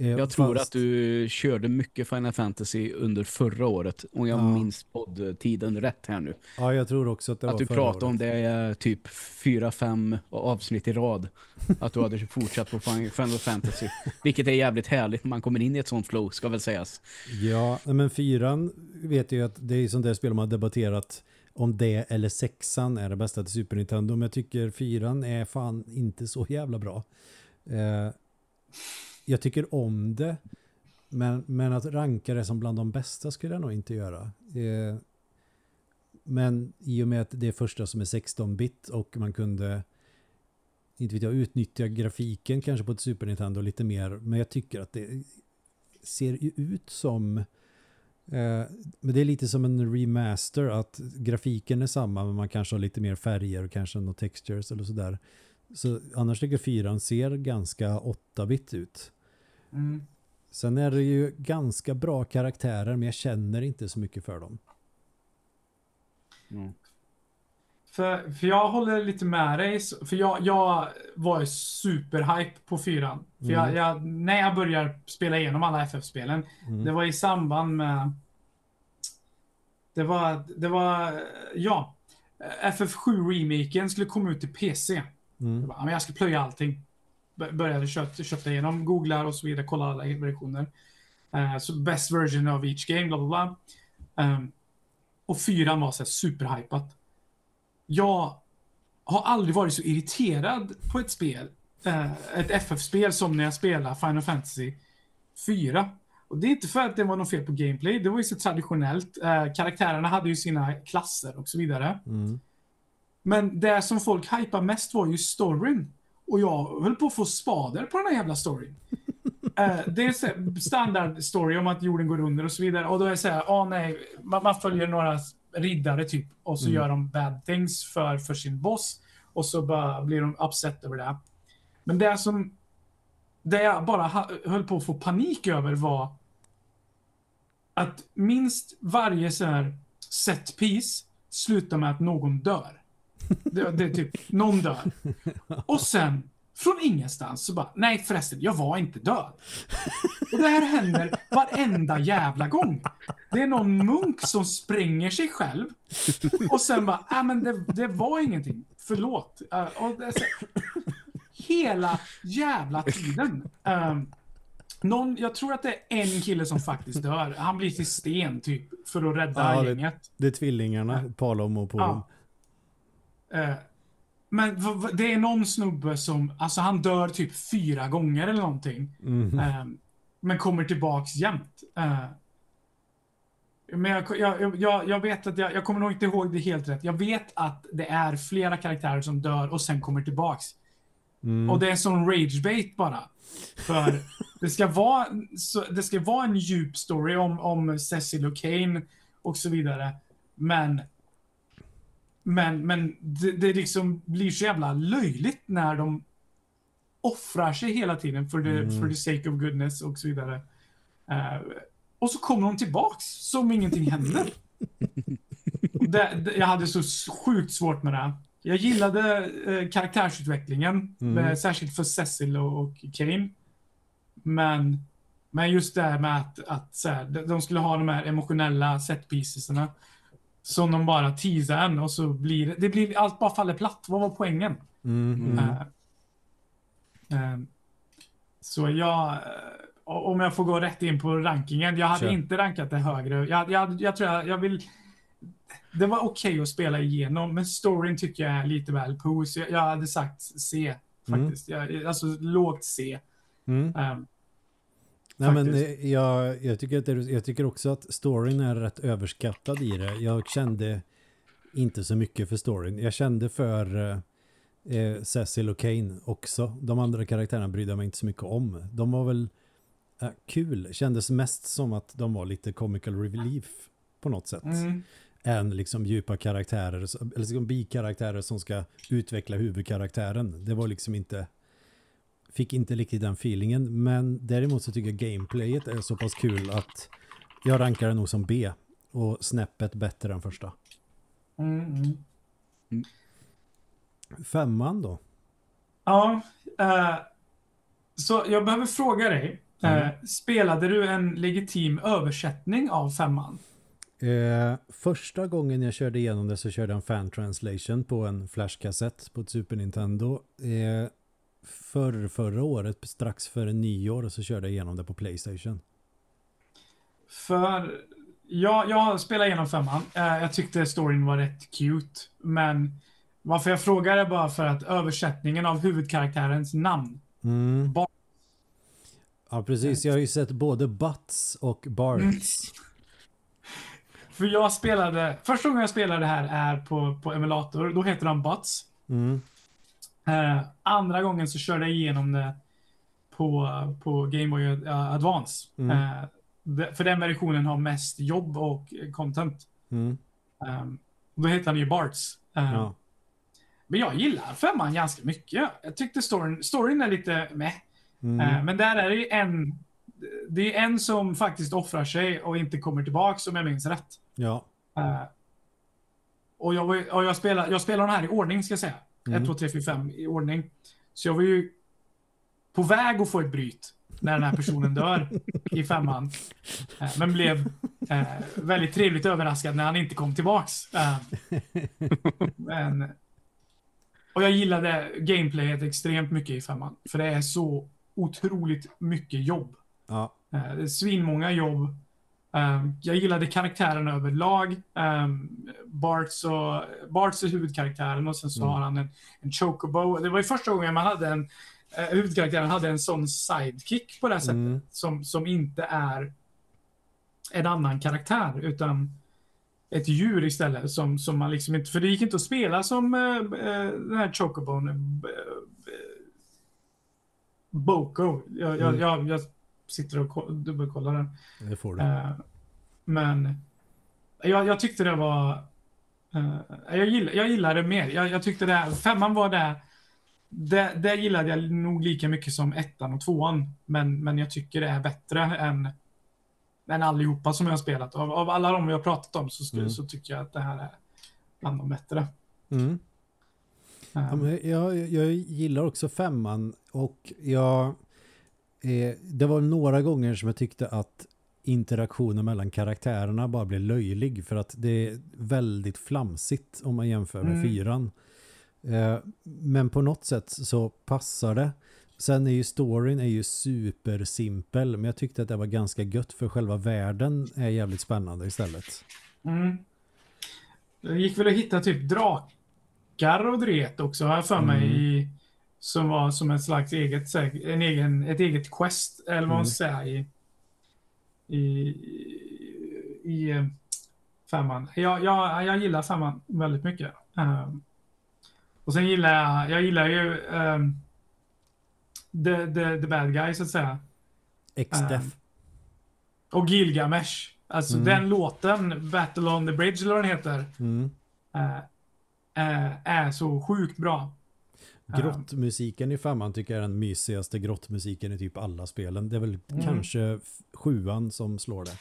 Eh, Jag tror fast- att du körde mycket Final Fantasy under förra året. Om jag Ja. minns poddtiden rätt här nu. Ja, jag tror också att det att var du förra pratade om det eh, typ fyra, fem avsnitt i rad. Att du hade fortsatt på Fin- Final Fantasy. Vilket är jävligt härligt när man kommer in i ett sånt flow, ska väl sägas. Ja, men fyran vet jag att det är sånt där spel man har debatterat om det eller sexan är det bästa till Super Nintendo. Men jag tycker fyran är fan inte så jävla bra. Eh, jag tycker om det. Men, men att ranka det som bland de bästa skulle jag nog inte göra. Eh, men i och med att det är första som är 16-bit och man kunde inte vet jag, utnyttja grafiken kanske på ett Super Nintendo lite mer. Men jag tycker att det ser ju ut som eh, men det är lite som en remaster att grafiken är samma men man kanske har lite mer färger och kanske några textures eller sådär. Så annars tycker fyran ser ganska 8-bit ut mm. Sen är det ju ganska bra karaktärer men jag känner inte så mycket för dem. Mm. För, för jag håller lite med dig. För jag, jag var ju superhype på fyran. För jag, Mm. jag, när jag började spela igenom alla FF-spelen, Mm. det var i samband med... Det var, det var, ja. FF7-remaken skulle komma ut till PC. Jag, Mm. bara, "Ja, men jag ska plöja allting. Började köpa, köpa igenom, googlar och så vidare, kolla alla versioner. Eh, så best version of each game, bla bla bla. Ehm, och fyran var så här superhypat. Jag har aldrig varit så irriterad på ett spel, eh, ett FF-spel som när jag spelar Final Fantasy 4. Och det är inte för att det var något fel på gameplay, det var ju så traditionellt. Eh, karaktärerna hade ju sina klasser och så vidare. Mm. Men det som folk hypar mest var ju storyn. Och jag höll på att få spader på den här jävla storyn. Eh, det är så här standard story om att jorden går under och så vidare. Och då är det så här, åh nej, man, man följer några riddare typ. Och så Mm. gör de bad things för, för sin boss. Och så bara blir de upset över det. Men det som, det jag bara höll på att få panik över var att minst varje så här set piece slutar med att någon dör. Det, det är typ, någon dör. Och sen, från ingenstans, så bara, nej förresten, jag var inte död. Och det här händer varenda jävla gång. Det är någon munk som spränger sig själv. Och sen bara, nej men det, det var ingenting. Förlåt. Uh, och det så, hela jävla tiden. Um, någon, jag tror att det är en kille som faktiskt dör. Han blir till sten typ, för att rädda Ja, det- gänget. Det är tvillingarna, Palom och Polom. Eh, men det är någon snubbe som, alltså han dör typ fyra gånger eller någonting. Mm. Eh, men kommer tillbaks jämt. Eh, men jag, jag, jag, jag vet att jag, jag kommer nog inte ihåg det helt rätt. Jag vet att det är flera karaktärer som dör och sen kommer tillbaks. Mm. Och det är en sån ragebait bara. För det ska vara, så, det ska vara en djup story om, om Cecil och Kane och så vidare. Men men, men det, det liksom blir så jävla löjligt när de offrar sig hela tiden för the, Mm. for the sake of goodness och så vidare. Eh, och så kommer de tillbaks som ingenting händer. det, det, jag hade så sjukt svårt med det. Jag gillade eh, karaktärsutvecklingen, Mm. eh, särskilt för Cecil och, och Kane. Men, men just det här med att, att så här, de- skulle ha de här emotionella setpiecesarna som de bara teasar en och så blir det, blir, allt bara faller platt. Vad var poängen? Mm. Mm. Eh, eh, så jag, eh, om jag får gå rätt in på rankingen, jag hade Kör. inte rankat det högre. Jag, jag, jag tror jag, jag vill... Det var okej att spela igenom, men storyn tycker jag är lite väl på. Så jag, jag hade sagt C, faktiskt. Jag, alltså lågt C. Mm. Eh, Nej, men Faktiskt. eh, jag, jag, tycker att det, jag tycker också att storyn är rätt överskattad i det. Jag kände inte så mycket för storyn. Jag kände för eh, eh, Cecil och Kane också. De andra karaktärerna brydde jag mig inte så mycket om. De var väl äh, kul. Kändes mest som att de var lite comical relief på något sätt. Mm. Än liksom djupa karaktärer, eller liksom bikaraktärer som ska utveckla huvudkaraktären. Det var liksom inte fick inte riktigt den feelingen. Men däremot så tycker jag gameplayet är så pass kul att jag rankar det nog som B. Och snäppet bättre än första. Mm. mm. Femman då? Ja, uh, så jag behöver fråga dig. Mm. Uh, spelade du en legitim översättning av femman? Uh, första gången jag körde igenom det så körde jag en fan translation på en flashkassett på ett Super Nintendo. För förra året, strax före nyår, så körde jag igenom det på Playstation. För jag, jag spelade igenom femman. jag tyckte storyn var rätt cute. Men varför jag frågar är bara för att översättningen av huvudkaraktärens namn. Mm. Ja, precis. Jag har ju sett både Butts och Barts. Mm. För jag spelade, första gången jag spelade det här är på, på emulator. Då heter han Butts. Mm. Uh, andra gången så körde jag igenom det på, på Game Boy uh, Advance. Mm. Uh, det, för den versionen har mest jobb och content. Mm. Um, då heter han ju Barts. Ja. Men jag gillar femman ganska mycket. Jag tyckte storyn, storyn är lite meh. Mm. Uh, men där är det en det är en som faktiskt offrar sig och inte kommer tillbaka om jag minns rätt. Ja. Uh, och jag, och jag, spelar, jag spelar den här i ordning ska jag säga. 1, 2, 3, 4, 5 i ordning. Så jag var ju på väg att få ett bryt när den här personen dör i femman. Uh, men blev uh, väldigt trevligt överraskad när han inte kom tillbaks. men och jag gillade gameplayet extremt mycket i femman. För det är så otroligt mycket jobb. Ja. Eh, svinmånga jobb. Um, jag gillade karaktären överlag. Um, Barts, och, Barts är huvudkaraktären och sen så mm. har han en, en chocobo. Det var ju första gången man hade en uh, huvudkaraktären hade en sån sidekick på det här sättet. Mm. Som, som inte är en annan karaktär utan ett djur istället som, som man liksom inte, för det gick inte att spela som äh, den här Chocobone. Äh, Boko. Jag, mm. jag, jag, jag, sitter och dubbelkollar den. Det får du. Äh, men jag, jag tyckte det var jag, gillar, jag gillade det mer. Jag, jag tyckte det, femman var det, det, det gillade jag nog lika mycket som ettan och tvåan. Men, men jag tycker det är bättre än än allihopa som jag har spelat. Av, av alla de vi har pratat om så, mm. så tycker jag att det här är bland de bättre. Mm. Ja, jag, jag gillar också femman och jag eh, det var några gånger som jag tyckte att interaktionen mellan karaktärerna bara blev löjlig för att det är väldigt flamsigt om man jämför med mm. fyran. Eh, men på något sätt så passar det. Sen är ju storyn är ju supersimpel men jag tyckte att det var ganska gött för själva världen är jävligt spännande istället. Mm. Det gick väl att hitta typ drakar och dret också jag för mig mm. i, som var som ett slags eget, en egen, ett eget quest eller vad man mm. säger i, i, i eh, femman. Jag, jag, jag gillar femman väldigt mycket. Um, och sen gillar jag, jag gillar ju um, the, the, the bad guy så att säga. X-Death. Um, och Gilgamesh. Alltså mm. den låten, Battle on the Bridge eller vad den heter. Mm. Uh, uh, är så sjukt bra. Grottmusiken i femman tycker jag är den mysigaste grottmusiken i typ alla spelen. Det är väl mm. kanske sjuan som slår det.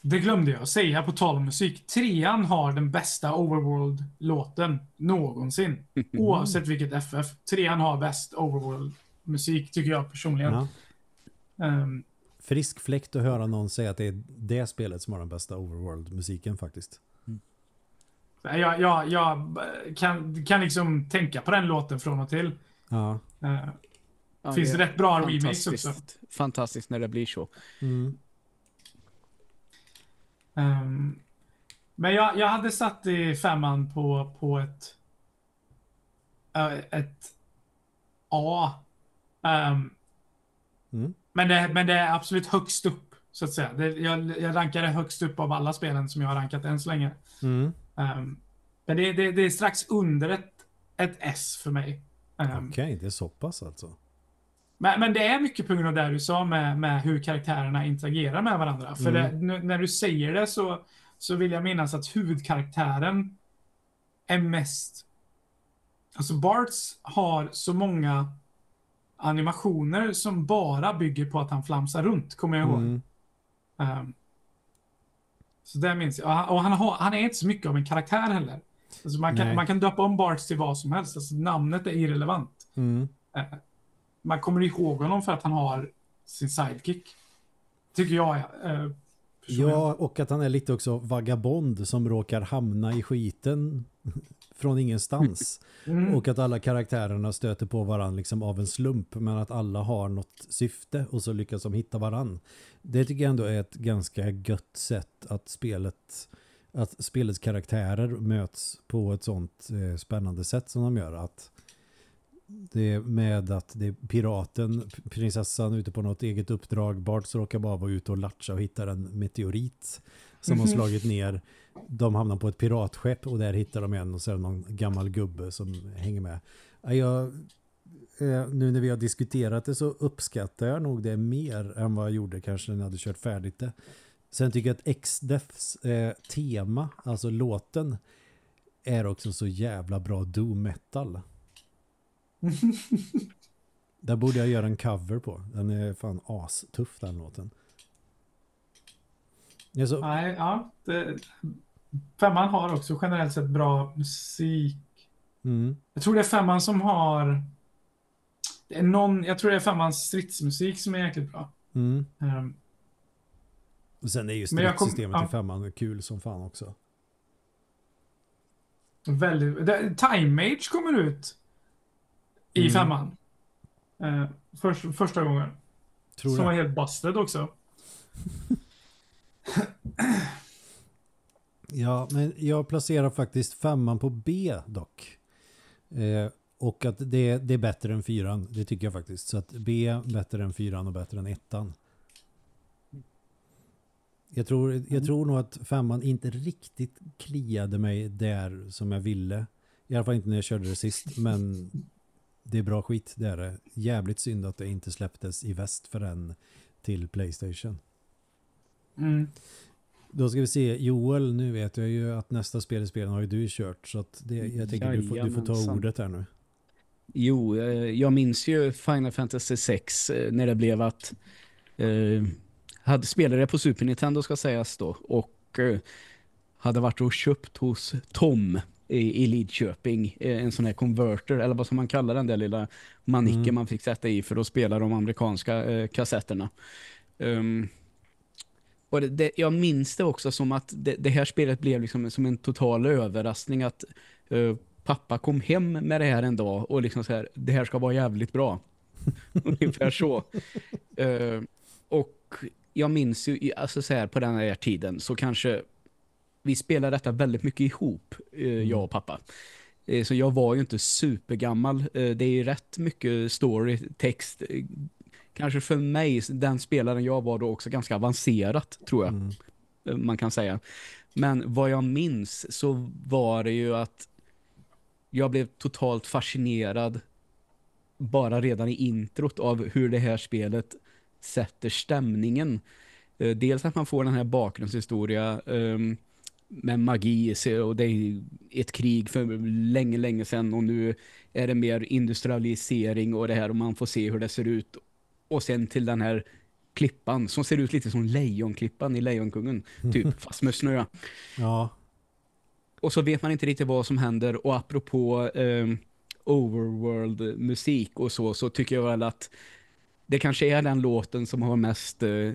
Det glömde jag säga på tal om musik. Trean har den bästa Overworld-låten någonsin. Oavsett vilket FF. Trean har bäst Overworld musik tycker jag personligen. Ja. Um, Frisk fläkt att höra någon säga att det är det spelet som har den bästa Overworld-musiken faktiskt. Jag, jag, jag kan, kan liksom tänka på den låten från och till. Ja. Uh, ja, finns det rätt bra remix också. Fantastiskt när det blir så. Mm. Um, men jag, jag hade satt i femman på, på ett, uh, ett A Um, mm. men, det, men det är absolut högst upp, så att säga. Det, jag, jag rankar det högst upp av alla spelen som jag har rankat än så länge. Mm. Um, men det, det, det, är strax under ett, ett S för mig. Um, Okej, okay, det är så pass alltså. Men, men det är mycket på grund av det du sa med, med hur karaktärerna interagerar med varandra. För Mm. det, när du säger det så, så vill jag minnas att huvudkaraktären är mest... Alltså Barts har så många animationer som bara bygger på att han flamsar runt, kommer jag ihåg. Mm. Ehm, så det minns jag. Och han, har, han är inte så mycket av en karaktär heller. Alltså man, kan, Nej. man kan döpa om Barts till vad som helst. Alltså namnet är irrelevant. Mm. Eh, man kommer ihåg honom för att han har sin sidekick. Tycker jag. Eh. Ja, och att han är lite också vagabond som råkar hamna i skiten från ingenstans. Mm. Och att alla karaktärerna stöter på varandra liksom av en slump men att alla har något syfte och så lyckas de hitta varandra. Det tycker jag ändå är ett ganska gött sätt att spelet att spelets karaktärer möts på ett sånt eh, spännande sätt som de gör att det med att det är piraten, prinsessan ute på något eget uppdrag, Barts råkar bara vara ute och latcha och hittar en meteorit som har Mhm. slagit ner. De hamnar på ett piratskepp och där hittar de en och så är det någon gammal gubbe som hänger med. Ja, Jag, eh, nu när vi har diskuterat det så uppskattar jag nog det mer än vad jag gjorde kanske när jag hade kört färdigt det. Sen tycker jag att X-Deaths eh, tema, alltså låten, är också så jävla bra doom metal. Där borde jag göra en cover på. Den är fan astuff den låten. Ja, så, Nej, ja. Det, femman har också generellt sett bra musik. mm, Jag tror det är femman som har... Det är någon, jag tror det är femmans stridsmusik som är jäkligt bra. mm. Ehm, Och sen är ju kom- stridssystemet ja. i femman kul som fan också. väldigt, det, Time Mage kommer ut i Mm. femman. Eh, först, första gången. Tror som var jag. helt busted också. Ja, men jag placerar faktiskt femman på B dock. Eh, och att det, det är bättre än fyran, det tycker jag faktiskt. Så att B bättre än fyran och bättre än ettan. Jag tror, Mm. jag tror nog att femman inte riktigt kliade mig där som jag ville. I alla fall inte när jag körde det sist, men det är bra skit, det är det. Jävligt synd att det inte släpptes i väst förrän till Playstation. Mm. Då ska vi se, Joel, nu vet jag ju att nästa spel i spelen har ju du kört, så att det, jag tänker du får, du får ta ordet här nu. Jo, eh, jag minns ju Final Fantasy 6 när det blev att eh, hade spelare på Super Nintendo ska sägas då och eh, hade varit och köpt hos Tom i, i Lidköping eh, en sån här converter eller vad som man kallar den där lilla manicken Mm. man fick sätta i för att spela de amerikanska eh, kassetterna. Um, och det, det, jag minns det också som att det, det här spelet blev liksom som en total överraskning att uh, pappa kom hem med det här en dag och liksom så här, det här ska vara jävligt bra. Ungefär så. Uh, och jag minns ju, alltså så här på den här tiden så kanske vi spelade detta väldigt mycket ihop, uh, jag och pappa. Så jag var ju inte supergammal. Det är ju rätt mycket story, text. Kanske för mig, den spelaren jag var då också ganska avancerat, tror jag Mm. eh, man kan säga. Men vad jag minns så var det ju att jag blev totalt fascinerad bara redan i introt av hur det här spelet sätter stämningen. Eh, Dels att man får den här bakgrundshistoria ehm, med magi och det är ett krig för länge, länge sedan och nu är det mer industrialisering och det här och man får se hur det ser ut. Och sen till den här klippan som ser ut lite som lejonklippan i Lejonkungen, typ, fast med snö. Ja, Och så vet man inte riktigt vad som händer och apropå ehm, overworld-musik och så, så tycker jag väl att det kanske är den låten som har mest eh,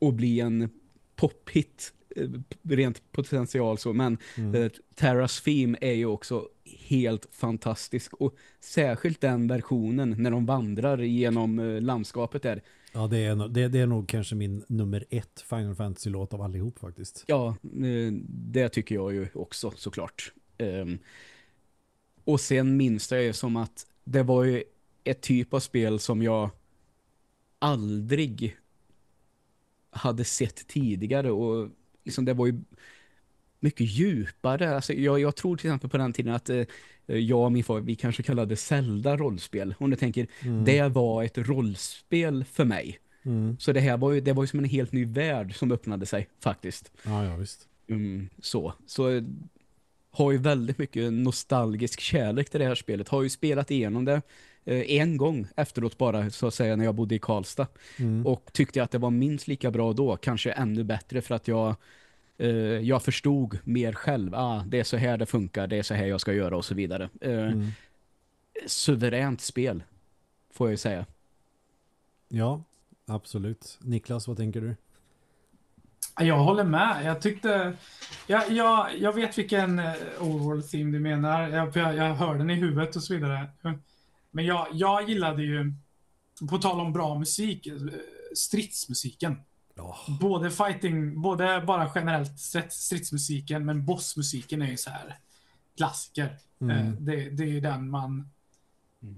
att bli en pophit eh, rent potential så, men Mm. eh, Terras Theme är ju också helt fantastisk och särskilt den versionen när de vandrar genom eh, landskapet där. ja det, är, det, det är nog kanske min nummer ett Final Fantasy-låt av allihop faktiskt. Ja, eh, det tycker jag ju också såklart. Ehm, och sen minns jag ju som att det var ju ett typ av spel som jag aldrig hade sett tidigare och liksom det var ju mycket djupare. Alltså, jag, jag tror till exempel på den tiden att eh, jag och min far, vi kanske kallade Zelda rollspel. Om du tänker, Mm. det var ett rollspel för mig. Mm. Så det här var ju, det var ju som en helt ny värld som öppnade sig faktiskt. Ja, ja, visst. Mm, så. Så eh, har ju väldigt mycket nostalgisk kärlek till det här spelet. Har ju spelat igenom det eh, en gång efteråt bara så att säga när jag bodde i Karlstad. Mm. Och tyckte att det var minst lika bra då. Kanske ännu bättre för att jag eh, jag förstod mer själv. Ah, det är så här det funkar. Det är så här jag ska göra och så vidare. Eh, Mm. Suveränt spel får jag ju säga. Ja, absolut. Niklas, vad tänker du? Jag håller med. Jag tyckte... Jag, jag, jag vet vilken eh, overworld theme du menar. Jag, jag, jag hör den i huvudet och så vidare. Men jag, jag gillade ju, på tal om bra musik, stridsmusiken. Ja, Både fighting, både bara generellt strids- stridsmusiken, men bossmusiken är ju så här klassiker. Mm. Eh, Det, det är ju den man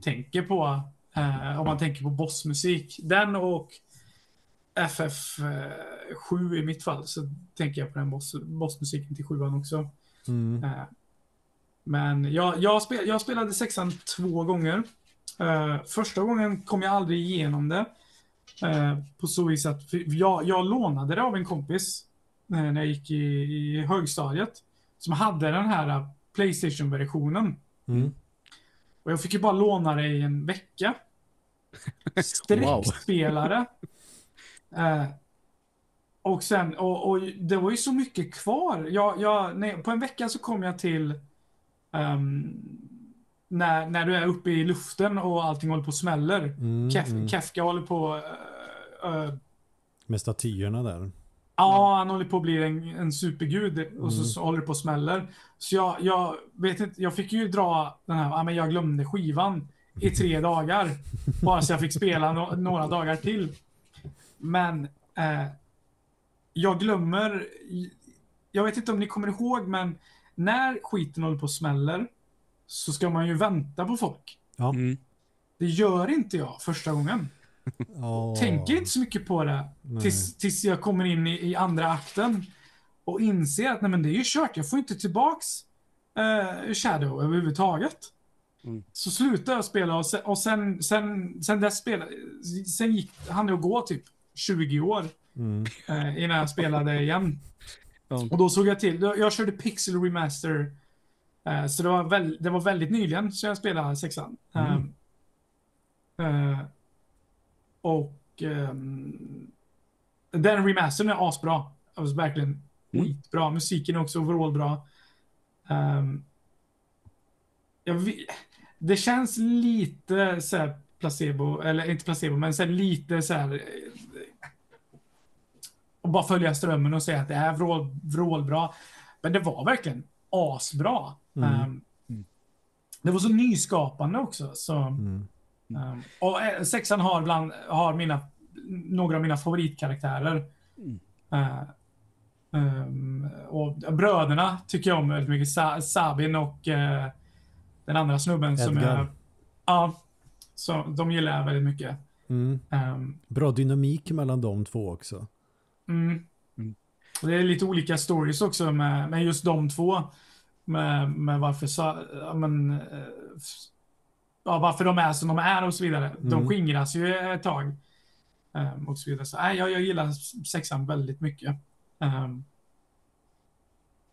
tänker på eh, om man tänker på bossmusik. Den och FF7 i mitt fall så tänker jag på den boss, bossmusiken till sjuan också. Mm. Eh, Men jag, jag, spel, jag spelade sexan två gånger. Eh, första gången kom jag aldrig igenom det. Eh, på så vis att jag, jag lånade det av en kompis eh, när jag gick i, i högstadiet. Som hade den här eh, Playstation-versionen. Mm. Och jag fick ju bara låna det i en vecka. Streckspelare. eh, och sen, och, och det var ju så mycket kvar. Jag, jag, nej, på en vecka så kom jag till ehm, när, när du är uppe i luften och allting håller på och smäller. Mm. Kef, Mm. Kefka håller på uh, uh, Med statyerna där. Ja, han håller på att bli en, en supergud och så, Mm. så håller det på och smäller. Så jag, jag vet inte, jag fick ju dra den här, ja men jag glömde skivan i tre dagar. Bara så jag fick spela no några dagar till. Men eh, jag glömmer, jag vet inte om ni kommer ihåg, men när skiten håller på och smäller så ska man ju vänta på folk. Mm. Det gör inte jag första gången. Åh. Tänker inte så mycket på det. Tills, tills jag kommer in i, i andra akten och inser att nej, men det är ju kört. Jag får inte tillbaks eh, Shadow överhuvudtaget. Mm. Så slutade jag spela och sen, och sen, sen, sen dess spela, sen gick han att gå typ 20 år Mm. eh, innan jag spelade igen. Ja. Och då såg jag till. Jag, jag körde Pixel Remaster. Eh, så det var, väl, det var väldigt nyligen så jag spelade sexan. Mm. Eh, eh, och ehm, den remastern är asbra. Alltså verkligen Mm. skitbra. Musiken är också overall bra. Ehm, jag vet, det känns lite så här placebo, eller inte placebo, men så här lite så här eh, och bara följa strömmen och säga att det är vrål, vrålbra. Men det var verkligen asbra. Mm. Ehm, det var så nyskapande också. Så, Mm. ehm, och eh, sexan har, bland, har mina, några av mina favoritkaraktärer. Mm. Eh, ehm, och bröderna tycker jag om väldigt mycket. Sa, Sabin och eh, den andra snubben som Edgar. är... Ja, så, de gillar jag väldigt mycket. Mm. Ehm, Bra dynamik mellan de två också. Mm. Mm. Och det är lite olika stories också med, med just de två. Med, med varför, sa, ja, men, eh, ja, varför de är som de är och så vidare. De Mm. skingras ju ett tag. Ehm, och så vidare. Så, nej, jag, jag gillar sexan väldigt mycket. Um,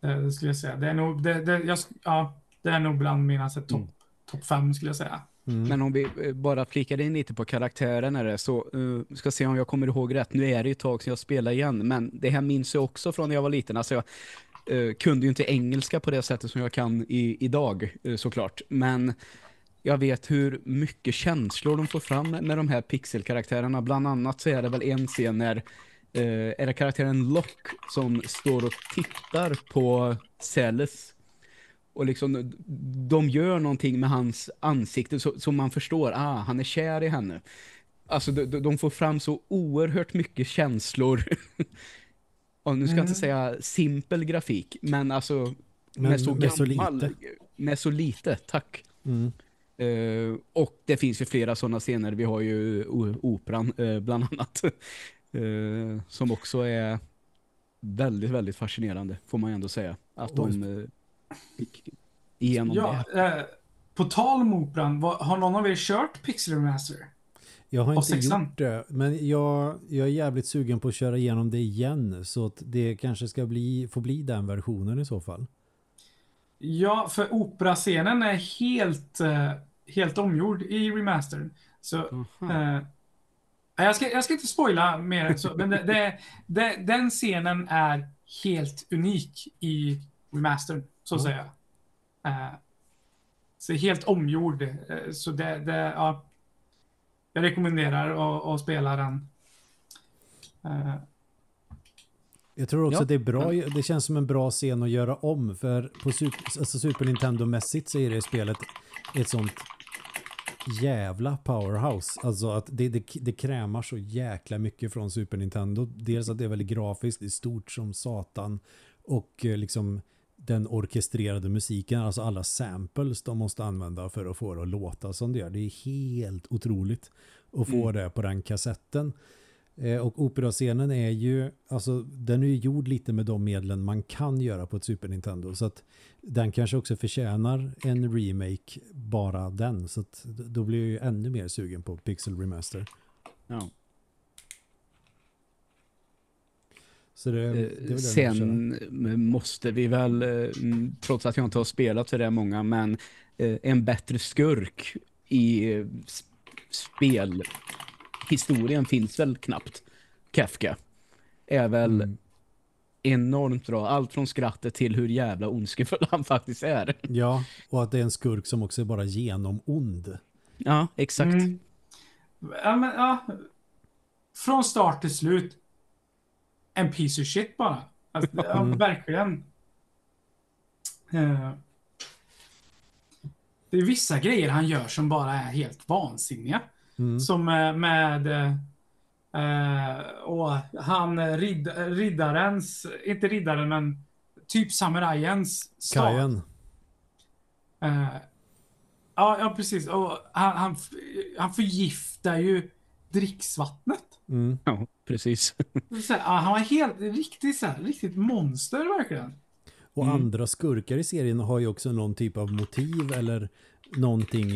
det, det skulle jag säga. Det är nog, det, det, jag, ja, det är nog bland mina så topp Mm. top fem skulle jag säga. Mm. Men om vi eh, bara flikar in lite på karaktären är det, så uh, ska se om jag kommer ihåg rätt. Nu är det ju ett tag sedan jag spelade igen, men det här minns jag också från när jag var liten. Alltså jag eh, kunde ju inte engelska på det sättet som jag kan i, idag eh, såklart. Men jag vet hur mycket känslor de får fram med de här pixelkaraktärerna. Bland annat så är det väl en scen när eh, är det karaktären Lock som står och tittar på Celes och liksom de gör någonting med hans ansikte så, så man förstår, ah, han är kär i henne. Alltså de- de får fram så oerhört mycket känslor. och nu ska jag Mm. inte säga simpel grafik, men alltså Men med så med så gammal, lite. med så lite, tack. Mm. Eh, och det finns ju flera sådana scener. Vi har ju operan eh, bland annat. Eh, som också är väldigt, väldigt fascinerande får man ändå säga. att de eh, fick igenom Ja, det. på tal om operan, vad, har någon av er kört Pixel Remaster? Jag har inte gjort det, men jag, jag är jävligt sugen på att köra igenom det igen så att det kanske ska bli, få bli den versionen i så fall. Ja, för operascenen är helt, eh, helt omgjord i remastern. Så. Eh, jag, ska, jag ska inte spoila mer än så, men det, det, det, den scenen är helt unik i remastern, så att Ja. säga. Eh, så helt omgjord. eh, så det, det, ja, jag rekommenderar att, att spela den. Eh, Jag tror också Ja. att det är bra, det känns som en bra scen att göra om för på Super, alltså Super Nintendo-mässigt så är det spelet ett sånt jävla powerhouse. Alltså att det, det, det krämar så jäkla mycket från Super Nintendo. Dels att det är väldigt grafiskt, det är stort som satan och eh, liksom den orkestrerade musiken, alltså alla samples de måste använda för att få det att låta som det gör. Det är helt otroligt att få Mm. det på den kassetten. Eh, Och operascenen är ju, alltså den är ju gjord lite med de medlen man kan göra på ett Super Nintendo. Så att den kanske också förtjänar en remake, bara den. Så att då blir jag ju ännu mer sugen på Pixel Remaster. Ja. Så det, det Eh, jag Sen... Måste vi väl, eh, trots att jag inte har spelat för det många, men eh, en bättre skurk i spelhistorien finns väl knappt. Kafka är väl Mm. enormt bra. Allt från skrattet till hur jävla ondskefull han faktiskt är. Ja, och att det är en skurk som också är bara genom ond. Ja, exakt. mm. ja, men, ja, från start till slut. En piece of shit bara. Alltså, ja, Mm. Verkligen. Eh, det är vissa grejer han gör som bara är helt vansinniga. Mm. Som eh, med... eh, Eh, och han ridd, riddarens, inte riddaren men typ samurajens stad. Kajen. Eh, ja, ja, precis. Och han, han, han förgiftar ju dricksvattnet. Mm. Ja, precis. Så här, ja, han var helt, riktigt så här, riktigt monster verkligen. Och Mm. andra skurkar i serien har ju också någon typ av motiv eller någonting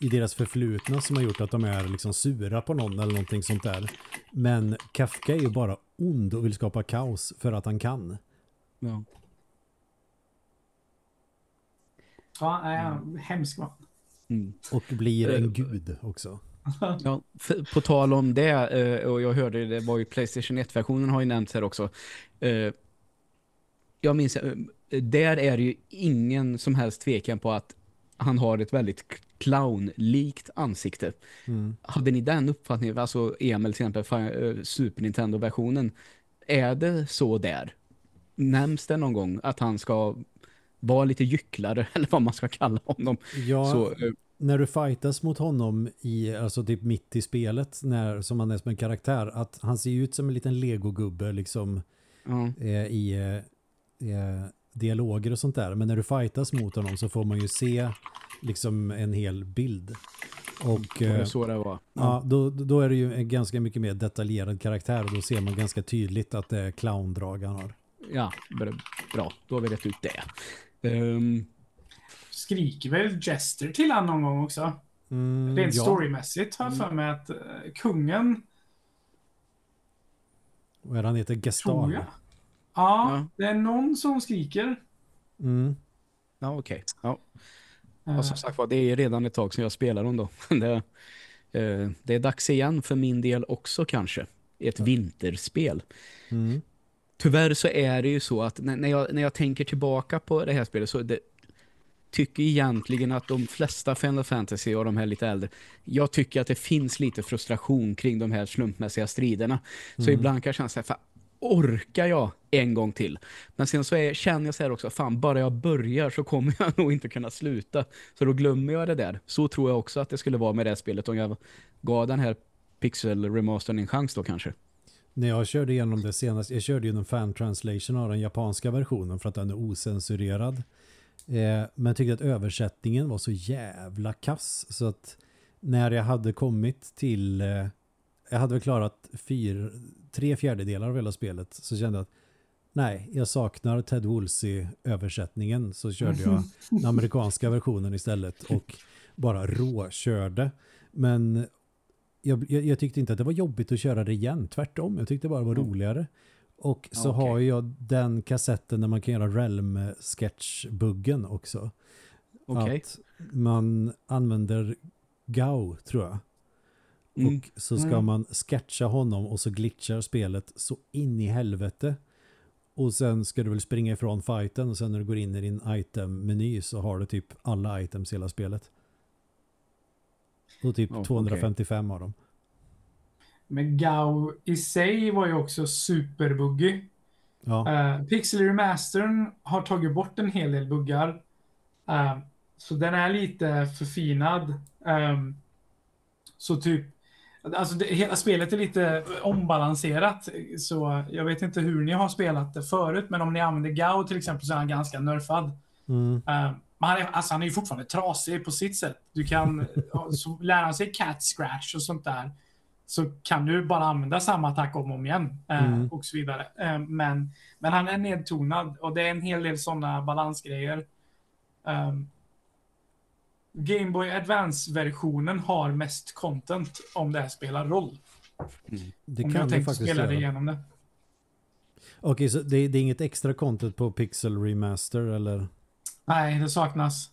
i deras förflutna som har gjort att de är liksom sura på någon eller någonting sånt där. Men Kafka är ju bara ond och vill skapa kaos för att han kan. Ja. Ja, nej, hemsk han. Mm. Och blir Eh, en gud också. Ja, på tal om det, eh, och jag hörde det var ju Playstation 1-versionen har ju nämnts här också. Eh, Jag minns, eh, där är det ju ingen som helst tvekan på att han har ett väldigt clown-likt ansikte. Mm. Hade ni den uppfattningen, alltså Emil till exempel, Super Nintendo-versionen, är det så där? Nämns det någon gång att han ska vara lite gycklare, eller vad man ska kalla honom? Ja, Så, när du fightas mot honom i, alltså typ mitt i spelet, när, som han är som en karaktär, att han ser ut som en liten legogubbe liksom ja. eh, i eh, eh, dialoger och sånt där. Men när du fightas mot honom så får man ju se liksom en hel bild. Och Det eh, så det var. ja, då, då är det ju en ganska mycket mer detaljerad karaktär och då ser man ganska tydligt att det är clowndrag han har. Ja, bra. Då har vi rätt ut det. Ehm, Skriker väl Jester till han någon gång också? Mm, Rent ja. storymässigt har jag för mig att eh, kungen, Vad är det han heter? Gestal. Ja, Ja. det är någon som skriker. Mm. ja, okej. Ja. Eh, Och som sagt var, det är redan ett tag sedan jag spelar dem då. Det, eh, det är dags igen för min del också kanske. Ett vinterspel. Mm. Tyvärr så är det ju så att när, när, jag, när jag tänker tillbaka på det här spelet så det, tycker egentligen att de flesta Final Fantasy och de här lite äldre, jag tycker att det finns lite frustration kring de här slumpmässiga striderna. Så Mm. ibland kan jag känna så här, fan, orkar jag en gång till? Men sen så är, känner jag så här också, fan bara jag börjar så kommer jag nog inte kunna sluta. Så då glömmer jag det där. Så tror jag också att det skulle vara med det här spelet om jag gav den här Pixel Remastern en chans då kanske. När jag körde igenom det senast, jag körde ju en fan translation av den japanska versionen för att den är osensurerad. Eh, men jag tyckte att översättningen var så jävla kass så att när jag hade kommit till, eh, jag hade väl klarat fyr, tre fjärdedelar av hela spelet så kände jag att Nej, jag saknar Ted Woolsey-översättningen så körde jag den amerikanska versionen istället och bara råkörde. Men jag, jag, jag, tyckte inte att det var jobbigt att köra det igen, tvärtom. Jag tyckte det bara var Mm. roligare. Och så Okej. har jag den kassetten där man kan göra Realm-sketch-buggen också. Okej. Att man använder Gau, tror jag. Mm. Och så ska Mm. man sketcha honom och så glitchar spelet så in i helvete. Och sen ska du väl springa ifrån fighten och sen när du går in i din item-meny så har du typ alla items i hela spelet. Och typ okej. 255 av dem. Men Gau i sig var ju också superbuggig. Ja, Uh, Pixel Remastern har tagit bort en hel del buggar. Eh, så den är lite förfinad. Ehm, så typ, alltså det, hela spelet är lite ombalanserat. Så jag vet inte hur ni har spelat det förut, men om ni använder Gau till exempel så är han ganska nerfad. mm, Uh, men han, är, alltså han är ju fortfarande trasig på sitt sätt. Du kan så lära han sig cat scratch och sånt där så kan du bara använda samma attack om och om igen eh, Mm. och så vidare. Eh, men, men han är nedtonad och det är en hel del sådana balansgrejer. Um, Game Boy Advance-versionen har mest content om det här spelar roll. det om kan tänkte faktiskt spela det igenom det. Okej, så det, det är inget extra content på Pixel Remaster eller? Nej, det saknas.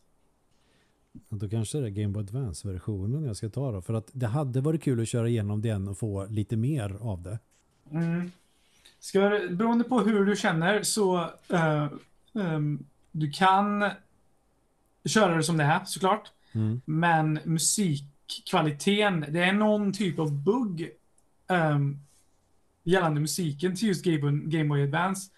Då kanske det är Game Boy Advance-versionen jag ska ta då. För att det hade varit kul att köra igenom igen och få lite mer av det. Mm. Ska, beroende på hur du känner så eh, ehm, du kan köra det som det är såklart. Mm. Men musikkvaliteten, det är någon typ av bugg um, gällande musiken till just Game Boy, Game Boy Advance.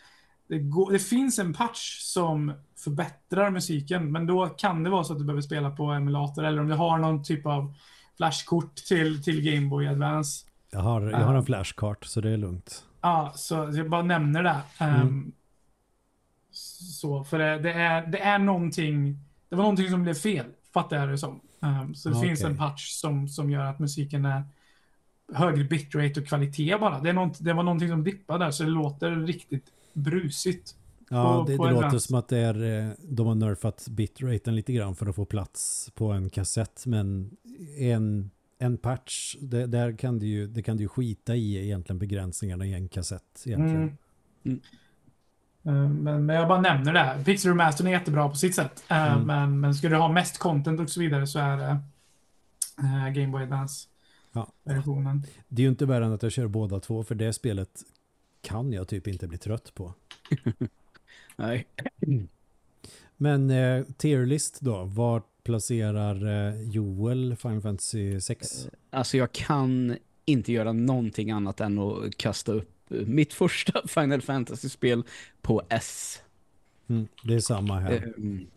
Det, går, det finns en patch som förbättrar musiken, men då kan det vara så att du behöver spela på emulator eller om du har någon typ av flashkort till, till Game Boy Advance. Jag har, jag har en flashkart så det är lugnt. Ja, så jag bara nämner det. Ehm, Mm. Så, för det, det, är, det är någonting, det var någonting som blev fel, fattar jag det som. Ehm, så det Ja, finns en patch som, som gör att musiken är högre bitrate och kvalitet bara. Det, något, det var någonting som dippade där, så det låter riktigt brusigt. Ja, På- det, på det låter som att det är, eh, de har nerfat bitraten lite grann för att få plats på en kassett. Men en, en patch, det, där kan du ju, det kan du ju skita i egentligen begränsningarna i en kassett. Egentligen. Mm. Mm. Ehm, Men, men jag bara nämner det. här. Pixel Remaster är jättebra på sitt sätt. Ehm, Mm. Men, men ska du ha mest content och så vidare så är det eh, Game Boy Ja. Advance-versionen. Det är ju inte värre än att jag kör båda två för det spelet kan jag typ inte bli trött på. Nej. Men eh, tierlist då, var placerar eh, Joel Final Fantasy 6? Alltså jag kan inte göra någonting annat än att kasta upp eh, mitt första Final Fantasy-spel på S. Mm, det är samma här. Mm.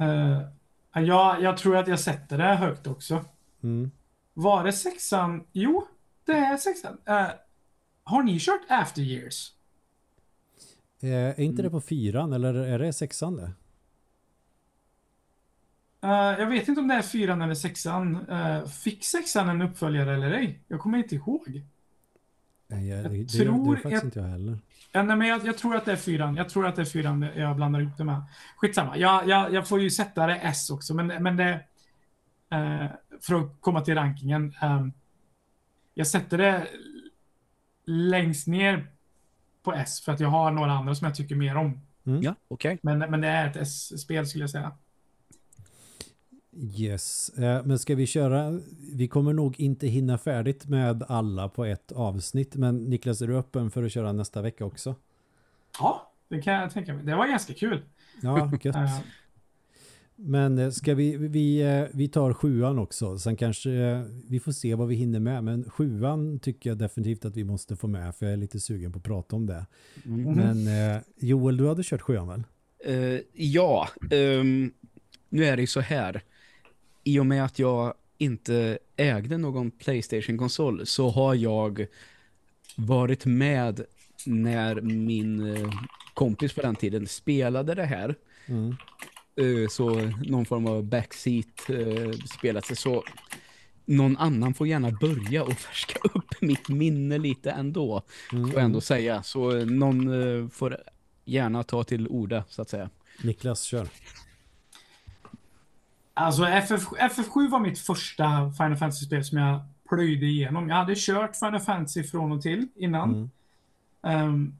Uh, ja, jag tror att jag sätter det högt också. Mm. Var det sexan? Jo, det är sexan. Eh, har ni kört After Years? Eh, är inte det på fyran eller är det sexan det? Eh, jag vet inte om det är fyran eller sexan. Eh, fick sexan en uppföljare eller ej? Jag kommer inte ihåg. Nej, jag, Jag det, det, tror- det faktiskt jag- inte jag heller. Ja, nej, men jag, jag tror att det är fyran. Jag tror att det är fyran jag blandar ihop det med. Skitsamma. Jag, jag, jag får ju sätta det S också, men, men det... eh, för att komma till rankingen. ehm, jag sätter det längst ner på S för att jag har några andra som jag tycker mer om. Ja, okej. Men, men det är ett S-spel skulle jag säga. Yes, eh, men ska vi köra? Vi kommer nog inte hinna färdigt med alla på ett avsnitt, men Niklas är du öppen för att köra nästa vecka också? Ja, det kan jag tänka mig. Det var ganska kul. Ja, gött. Men eh, ska vi, vi, eh, vi tar sjuan också, sen kanske eh, vi får se vad vi hinner med, men sjuan tycker jag definitivt att vi måste få med, för jag är lite sugen på att prata om det. Mm. Men Joel, du hade kört sjuan väl? Eh, ja, ehm, nu är det ju så här. I och med att jag inte ägde någon Playstation-konsol så har jag varit med när min kompis på den tiden spelade det här. Mm. Eh, så någon form av backseat uh, spelat sig. Så någon annan får gärna börja och färska upp mitt minne lite ändå, Mm. får jag ändå säga. Så eh, någon eh, får gärna ta till orda, så att säga. Niklas, kör. Alltså FF, FF7 var mitt första Final Fantasy-spel som jag plöjde igenom. Jag hade kört Final Fantasy från och till innan. Mm. Ehm,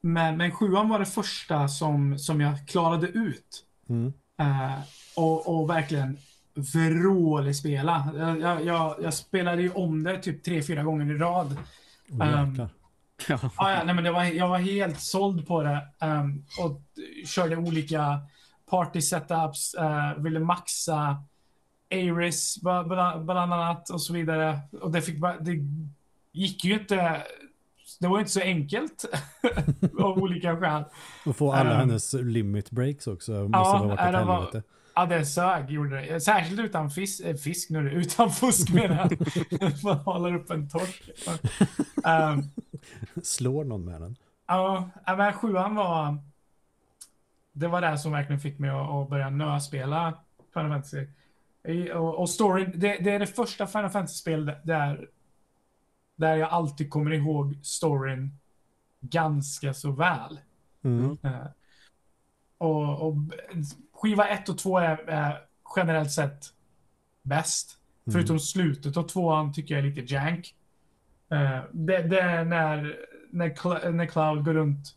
men, men sjuan var det första som, som jag klarade ut. Mm. Eh, och, och verkligen vrålespela. Jag, jag, jag, jag spelade ju om det typ tre, fyra gånger i rad. Oh, jäklar. Ja. Ah, ja, nej, men det var, jag var helt såld på det ehm, och körde olika party setups, eh, ville maxa Aris ba- bland, bland annat och så vidare. Och det, fick, bara- det gick ju inte. Det var inte så enkelt av olika skäl. Och få alla ehm, hennes limit breaks också. Måste ja, ha varit ett var-. Ja, det sög gjorde det. Särskilt utan fisk, eh, fisk nu, utan fusk menar jag. Man håller upp en torsk. Ehm, Slår någon med den. Ja, men sjuan var... Det var det som verkligen fick mig att, att börja nöspela Final Fantasy. Och, och storyn, det, det är det första Final Fantasy-spel där, där jag alltid kommer ihåg storyn ganska så väl. Mm. Eh, och, och skiva 1 och 2 är, är generellt sett bäst. Mm. Förutom slutet av tvåan tycker jag är lite jank. Eh, det, det är när, när, Cl- när Cloud går runt.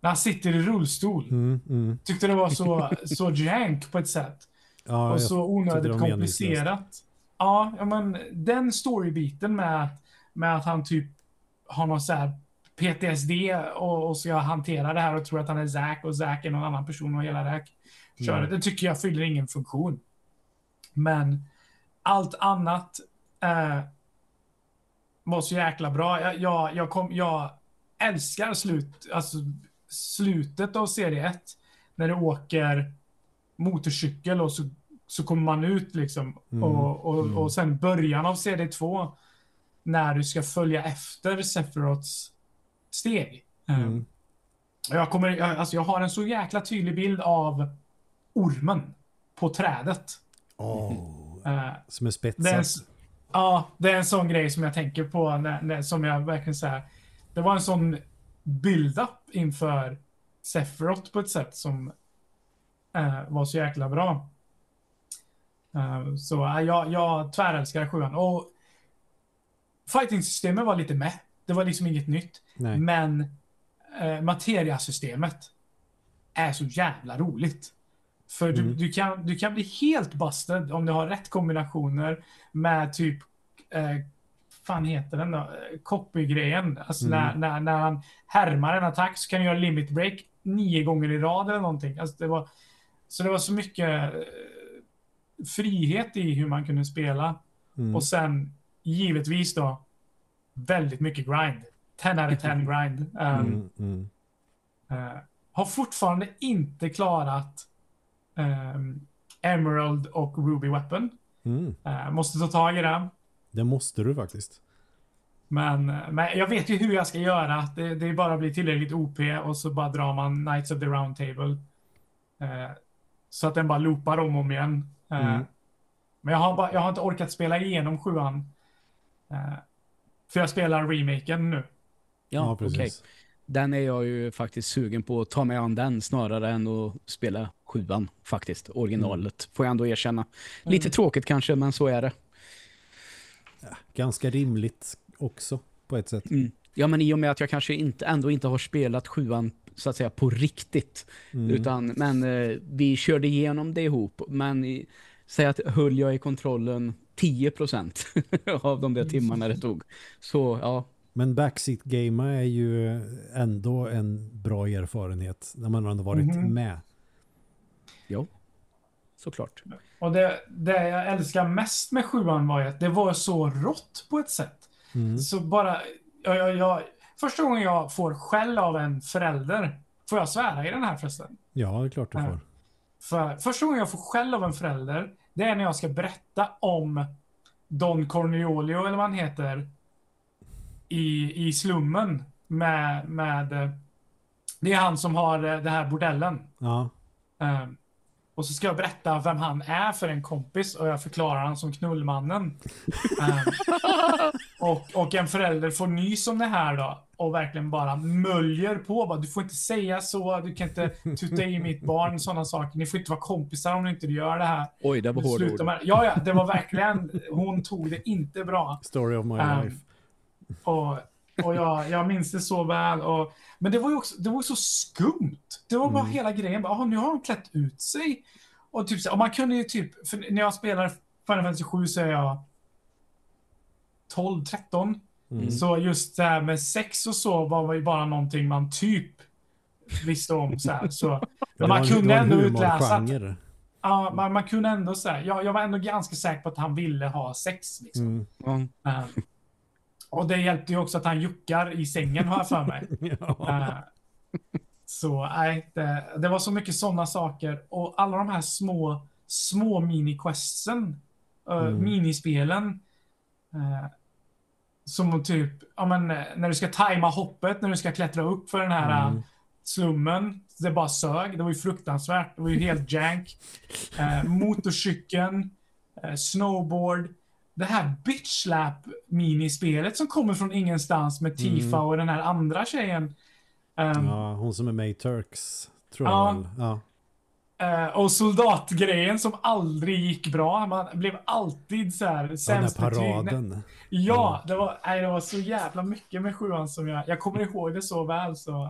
När han sitter i rullstol. Mm, mm. Tyckte det var så, så jank på ett sätt. Ja, och så onödigt komplicerat. Ja, men den storybiten med, med att han typ har någon så här PTSD och, och ska hantera det här och tror att han är Zack och Zack är någon annan person och hela det här köret. Mm. Det tycker jag fyller ingen funktion. Men allt annat eh, var så jäkla bra. Jag, jag, jag, kom, jag älskar slut, alltså, slutet av serie 1. När du åker motorcykel och så, så kommer man ut liksom. Mm, Och, och, mm. och sen början av serie 2. När du ska följa efter Sephiroths steg. Mm. jag, kommer, jag, alltså jag har en så jäkla tydlig bild av ormen på trädet. Åh, Eh, som är spetsat. ja, det är en sån grej som jag tänker på, när, när, som jag verkligen säger. Det var en sån build-up inför Sephiroth på ett sätt som eh, var så jäkla bra. Eh, så jag, jag tvärälskar sjuan. Och fighting-systemet var lite med. Det var liksom inget nytt. Nej. Men eh, materiasystemet är så jävla roligt. För du, Mm. du, kan, du kan bli helt busted om du har rätt kombinationer med typ, eh, fan heter den då? Copy-grejen. Alltså Mm. när, när, när han härmar en attack så kan du göra limit break nio gånger i rad eller någonting. Alltså det var, så det var så mycket eh, frihet i hur man kunde spela. Mm. Och sen givetvis då väldigt mycket grind. 10 out of 10 grind. Um, Mm, mm. eh, har fortfarande inte klarat ehm, Emerald och Ruby Weapon. Eh, måste ta tag i det. Det måste du faktiskt. Men, eh, men jag vet ju hur jag ska göra. Det, det är bara att bli tillräckligt OP och så bara drar man Knights of the Round Table. Eh, så att den bara loopar om och om igen. Eh, Mm. Men jag har, bara, jag har inte orkat spela igenom sjuan. Eh, för jag spelar remaken nu. Ja, precis. okej. Den är jag ju faktiskt sugen på att ta mig an den snarare än att spela sjuan faktiskt, originalet. Får jag ändå erkänna. Lite Mm. tråkigt kanske, men så är det. Ganska rimligt också på ett sätt. Mm. Ja, men i och med att jag kanske inte, ändå inte har spelat sjuan så att säga på riktigt. Mm. Utan, men eh, vi körde igenom det ihop. Men i, säg att höll jag i kontrollen 10% av de där timmarna det tog. Så ja, Men backseat-gamea är ju ändå en bra erfarenhet när man har varit Mhm. med. såklart. Och det, det jag älskar mest med sjuan var ju att det var så rått på ett sätt. Mm. Så bara, jag, jag, jag, första gången jag får skäll av en förälder, får jag svära i den här förresten? Ja, det är klart du får. För första gången jag får skäll av en förälder, det är när jag ska berätta om Don Cornelio, eller vad han heter, i, i slummen med, med... eh, Det är han som har eh, den här bordellen. Ja, Eh, Och så ska jag berätta vem han är för en kompis och jag förklarar han som knullmannen. um, och, och en förälder får nys om det här då och verkligen bara möljer på. Bara, du får inte säga så, du kan inte tuta i mitt barn, sådana saker. Ni får inte vara kompisar om ni inte gör det här. Oj, det var hårda ord. Med. Ja, ja, det var verkligen, hon tog det inte bra. Story of my um, life. Och, och jag, jag minns det så väl. Och, men det var ju också, det var så skumt. Det var bara mm. hela grejen. Bara, nu har de klätt ut sig. Och, typ, och man kunde ju typ, för när jag spelar Final Fantasy 7 så är jag 12, 13. Mm. Så just det här med sex och så var ju bara någonting man typ visste om. Så, här. så man var, kunde ändå utläsa. Att, ja, man, man kunde ändå säga, jag, jag var ändå ganska säker på att han ville ha sex. Liksom. Mm. Uh, och det hjälpte ju också att han juckar i sängen har jag för mig. ja. uh, så nej, det, det, var så mycket sådana saker. Och alla de här små, små mini-questsen, uh, mm. minispelen. Uh, som typ, ja men när du ska tajma hoppet, när du ska klättra upp för den här mm. slummen. Det bara sög. Det var ju fruktansvärt. Det var ju helt jank. Uh, motorcykeln, snowboard. Det här bitch slap minispelet som kommer från ingenstans med Tifa mm. och den här andra tjejen. Um, ja, hon som är med i Turks, tror ja, jag. Ja. Uh, och soldatgrejen som aldrig gick bra. Man blev alltid så här sämst Den paraden. Ja, det var, nej, det var så jävla mycket med sjuan som jag... Jag kommer ihåg det så väl så...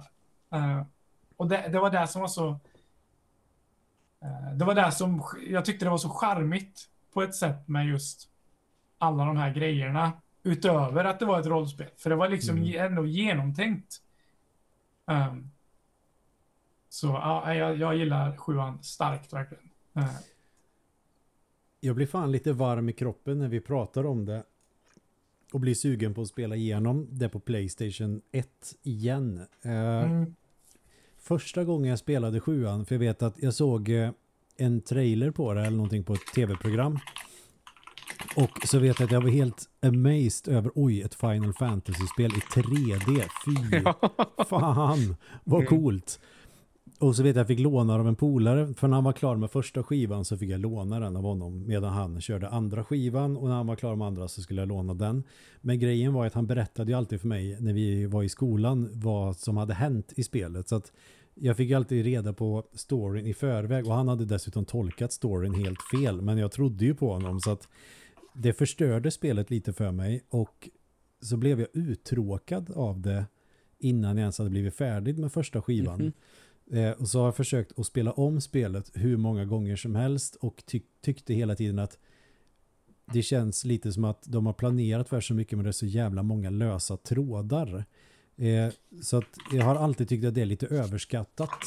Uh, och det, det var det som var så... Uh, det var det som... Jag tyckte det var så charmigt på ett sätt med just alla de här grejerna. Utöver att det var ett rollspel. För det var liksom mm. ändå genomtänkt. Um, så ja, jag, jag gillar sjuan starkt verkligen. Uh. Jag blir fan lite varm i kroppen när vi pratar om det. Och blir sugen på att spela igenom det på Playstation 1 igen. Uh, mm. Första gången jag spelade sjuan, för jag vet att jag såg uh, en trailer på det eller någonting på ett tv-program. Och så vet jag att jag var helt amazed över, oj, ett Final Fantasy-spel i 3D. Fy fan, vad mm. coolt. Och så vet jag att jag fick låna av en polare. För när han var klar med första skivan så fick jag låna den av honom. Medan han körde andra skivan. Och när han var klar med andra så skulle jag låna den. Men grejen var att han berättade ju alltid för mig när vi var i skolan vad som hade hänt i spelet. Så att jag fick alltid reda på storyn i förväg. Och han hade dessutom tolkat storyn helt fel. Men jag trodde ju på honom. Så att det förstörde spelet lite för mig och så blev jag uttråkad av det innan jag ens hade blivit färdig med första skivan. Mm -hmm. eh, och så har jag försökt att spela om spelet hur många gånger som helst och ty tyckte hela tiden att det känns lite som att de har planerat för så mycket men det är så jävla många lösa trådar. Eh, så att jag har alltid tyckt att det är lite överskattat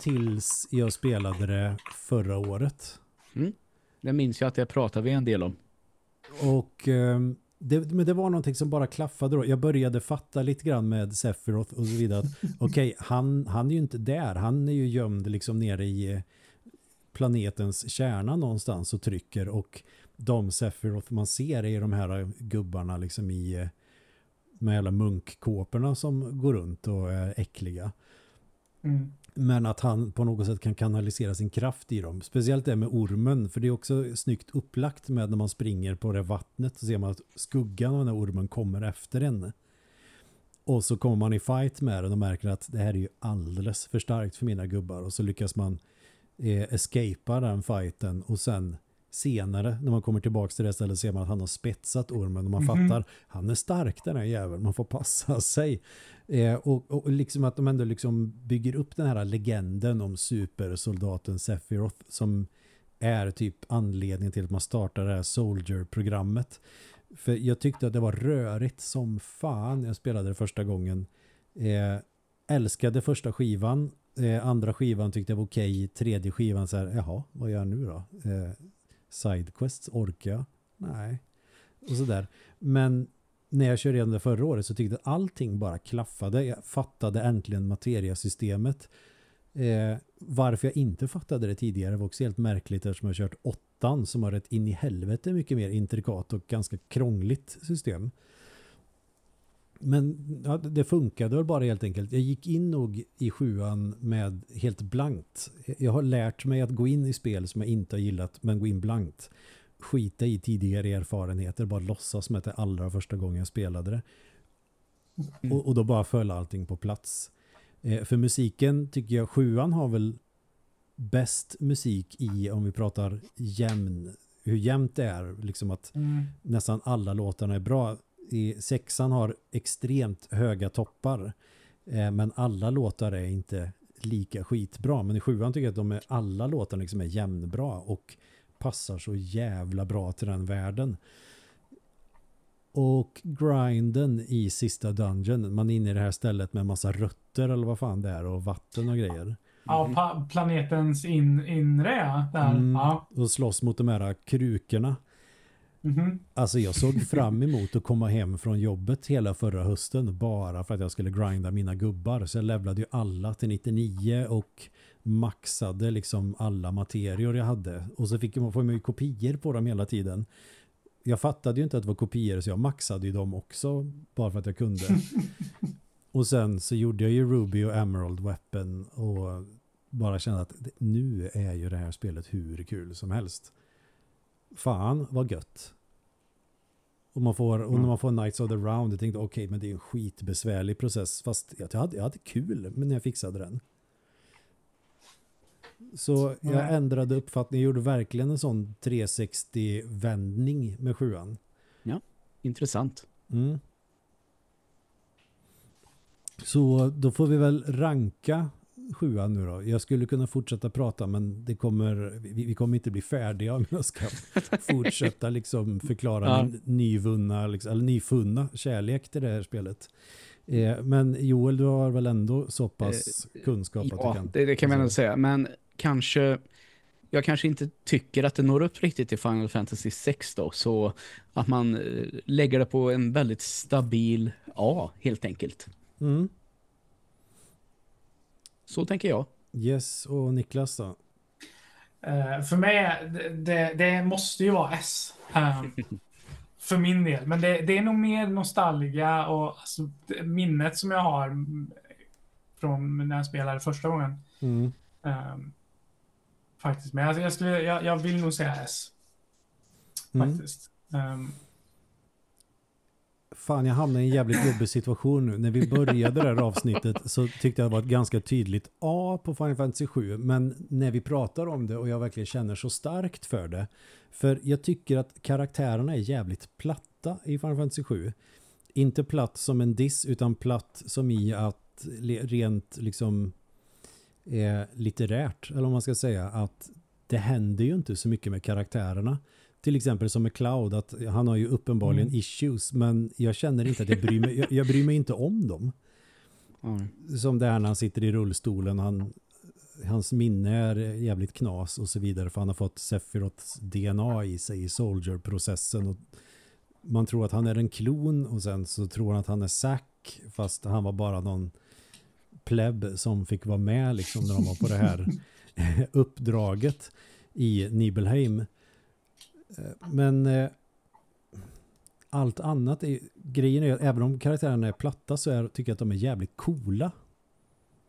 tills jag spelade det förra året. Mm. Det minns jag att jag pratade en del om. Och ehm, det, men det var någonting som bara klaffade då. Jag började fatta lite grann med Sephiroth och så vidare. Okej, okay, han, han är ju inte där. Han är ju gömd liksom nere i eh, planetens kärna någonstans och trycker. Och de Sephiroth man ser är de här gubbarna liksom i eh, med alla munkkåporna som går runt och är äckliga. Mm. Men att han på något sätt kan kanalisera sin kraft i dem. Speciellt det med ormen. För det är också snyggt upplagt med när man springer på det vattnet. Så ser man att skuggan av den här ormen kommer efter henne. Och så kommer man i fight med den och märker att det här är ju alldeles för starkt för mina gubbar. Och så lyckas man eh, escapa den fighten och sen senare när man kommer tillbaka till det stället ser man att han har spetsat ormen och man mm -hmm. fattar han är stark den här jäveln, man får passa sig. Eh, och, och liksom att de ändå liksom bygger upp den här legenden om supersoldaten Sephiroth som är typ anledningen till att man startar det här Soldier-programmet. För jag tyckte att det var rörigt som fan jag spelade det första gången. Eh, älskade första skivan. Eh, andra skivan tyckte jag var okej. Tredje skivan så här, jaha, vad gör jag nu då? Eh, sidequests, orkar jag? Nej. Och sådär. Men när jag körde igenom det förra året så tyckte jag att allting bara klaffade. Jag fattade äntligen materiasystemet. Eh, varför jag inte fattade det tidigare var också helt märkligt eftersom jag kört åttan som har ett in i helvete mycket mer intrikat och ganska krångligt system. Men ja, det funkade väl bara helt enkelt. Jag gick in nog i sjuan med helt blankt. Jag har lärt mig att gå in i spel som jag inte har gillat men gå in blankt. Skita i tidigare erfarenheter, bara låtsas som att det allra första gången jag spelade det. Mm. Och, och då bara föll allting på plats. Eh, för musiken tycker jag sjuan har väl bäst musik i om vi pratar jämn hur jämnt det är liksom att Mm. nästan alla låtarna är bra. I sexan har extremt höga toppar eh, men alla låtar är inte lika skitbra. Men i sjuan tycker jag att de är, alla låtar liksom är jämnbra och passar så jävla bra till den världen. Och grinden i sista dungeon, man är inne i det här stället med massa rötter eller vad fan det är och vatten och grejer. Ja, planetens in, inre. Där. Mm. Ja. Och slåss mot de här krukorna. Mhm. Alltså jag såg fram emot att komma hem från jobbet hela förra hösten bara för att jag skulle grinda mina gubbar. Så jag levlade ju alla till 99 och maxade liksom alla materior jag hade. Och så fick man, man ju kopior på dem hela tiden. Jag fattade ju inte att det var kopior så jag maxade ju dem också bara för att jag kunde. och sen så gjorde jag ju Ruby och Emerald Weapon och bara kände att nu är ju det här spelet hur kul som helst. Fan vad gött. Och, man får, och när man får Knights of the Round, jag tänkte okej, men det är en skitbesvärlig process. Fast jag hade, jag hade kul när jag fixade den. Så jag ändrade uppfattning, jag gjorde verkligen en sån 360-vändning med sjuan. Intressant. Mm. Så då får vi väl ranka sjuan nu då. Jag skulle kunna fortsätta prata men det kommer, vi, vi kommer inte bli färdiga om jag ska fortsätta liksom förklara Ja. min nyvunna, liksom, eller nyfunna kärlek till det här spelet. Eh, men Joel, du har väl ändå så pass kunskap att du Ja, kan... det, det kan man ändå säga. Men kanske, jag kanske inte tycker att det når upp riktigt till Final Fantasy 6 då. Så att man eh, lägger det på en väldigt stabil A, helt enkelt. Mm. Så tänker jag. Yes, och Niklas då? Eh, för mig, det, det, det måste ju vara S. eh, för min del. Men det, det är nog mer nostalgia och alltså, minnet som jag har mm, från när jag spelade första gången. Mm. Ehm, faktiskt. Men jag, jag, skulle, jag, jag vill nog säga S. Mm. Faktiskt. Fan, jag hamnade i en jävligt jobbig situation nu. När vi började det här avsnittet så tyckte jag det var ett ganska tydligt A på Final Fantasy 7. Men när vi pratar om det och jag verkligen känner så starkt för det. För jag tycker att karaktärerna är jävligt platta i Final Fantasy 7. Inte platt som en diss utan platt som i att rent liksom eh, litterärt, eller om man ska säga, att det händer ju inte så mycket med karaktärerna. Till exempel som med Cloud, att han har ju uppenbarligen Mm. issues, men jag känner inte att jag bryr mig, jag, jag bryr mig inte om dem. Ja. Som det här när han sitter i rullstolen, han, hans minne är jävligt knas och så vidare, för han har fått Sephiroths DNA i sig i Soldier-processen. Och man tror att han är en klon och sen så tror han att han är Zack, fast han var bara någon pleb som fick vara med liksom när de var på det här uppdraget i Nibelheim. Eh, men eh, allt annat är grejen är att även om karaktärerna är platta så är, tycker jag att de är jävligt coola.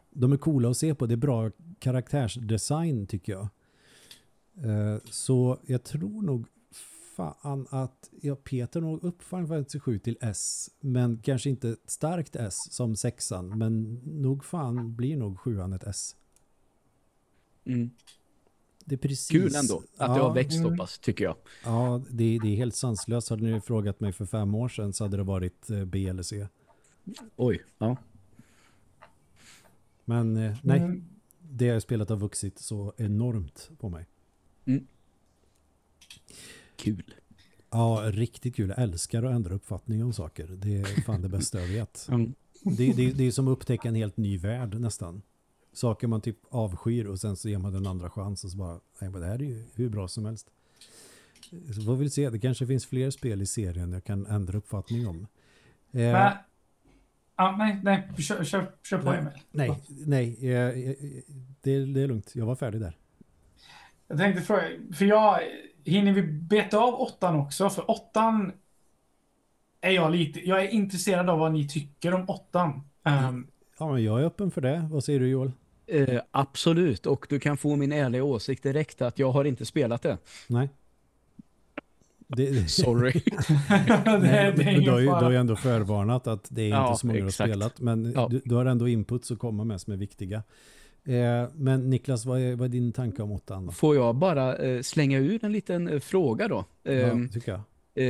De är coola att se på. Det är bra karaktärsdesign tycker jag. Eh, så jag tror nog fan att jag petar nog upp Final Fantasy 7 till S. Men kanske inte ett starkt S som sexan. Men nog fan blir nog sjuan ett S. Mm. Det är precis. Kul ändå att det Ja. har växt så Mm. pass, tycker jag. Ja, det, det är helt sanslöst. Hade ni frågat mig för fem år sedan så hade det varit eh, B eller C. Oj, ja. Men eh, nej, mm, det jag spelat har vuxit så enormt på mig. Kul. Ja, riktigt kul. Jag älskar att ändra uppfattning om saker. Det är fan det bästa jag vet. Mm. Det, det, det är som att upptäcka en helt ny värld nästan. Saker man typ avskyr och sen så ger man den andra chans och så bara, nej men det här är ju hur bra som helst. Så får vi se, det kanske finns fler spel i serien jag kan ändra uppfattning om. Eh, men, ja, nej, nej, kör, kör, kör på. Emil. nej, nej, eh, eh, det, det är lugnt. Jag var färdig där. Jag tänkte fråga, för jag hinner vi beta av åttan också? För åttan är jag lite, jag är intresserad av vad ni tycker om åttan. Um, Ja, men jag är öppen för det. Vad säger du Joel? Eh, absolut, och du kan få min ärliga åsikt direkt att jag har inte spelat det. Nej. Det, Sorry. det, det är du, har ju, du har ju ändå förvarnat att det är Ja, inte så många exakt. har spelat. Men Ja. du, du har ändå inputs att komma med som är viktiga. Eh, men Niklas, vad är, vad är din tanke om åttan? Får jag bara eh, slänga ur en liten eh, fråga då? Ja, Ehm, tycker jag.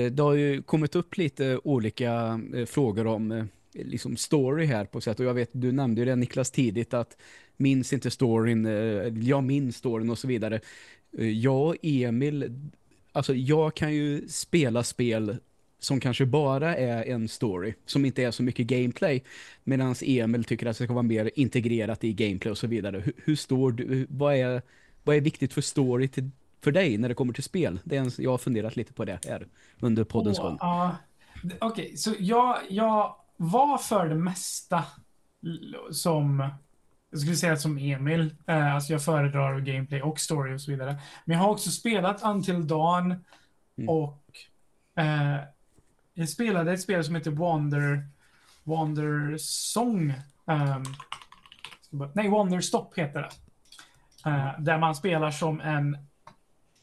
Eh, Det har ju kommit upp lite olika eh, frågor om eh, liksom story här på sätt och jag vet, du nämnde ju det Niklas tidigt att minns inte storyn, eh, jag minns storyn och så vidare. Eh, Jag och Emil, alltså jag kan ju spela spel som kanske bara är en story, som inte är så mycket gameplay, medan Emil tycker att det ska vara mer integrerat i gameplay och så vidare. Hur, hur står du, vad är, vad är viktigt för story till, för dig när det kommer till spel? Det är en, jag har funderat lite på det här under poddens Åh, gång. D- Okej, så jag, jag var för det mesta som, jag skulle säga som Emil. Eh, alltså jag föredrar gameplay och story och så vidare. Men jag har också spelat Until Dawn Mm. och eh, jag spelade ett spel som heter Wander, Wander Song. bara- nej, Wander Stop heter det. Eh, där man spelar som en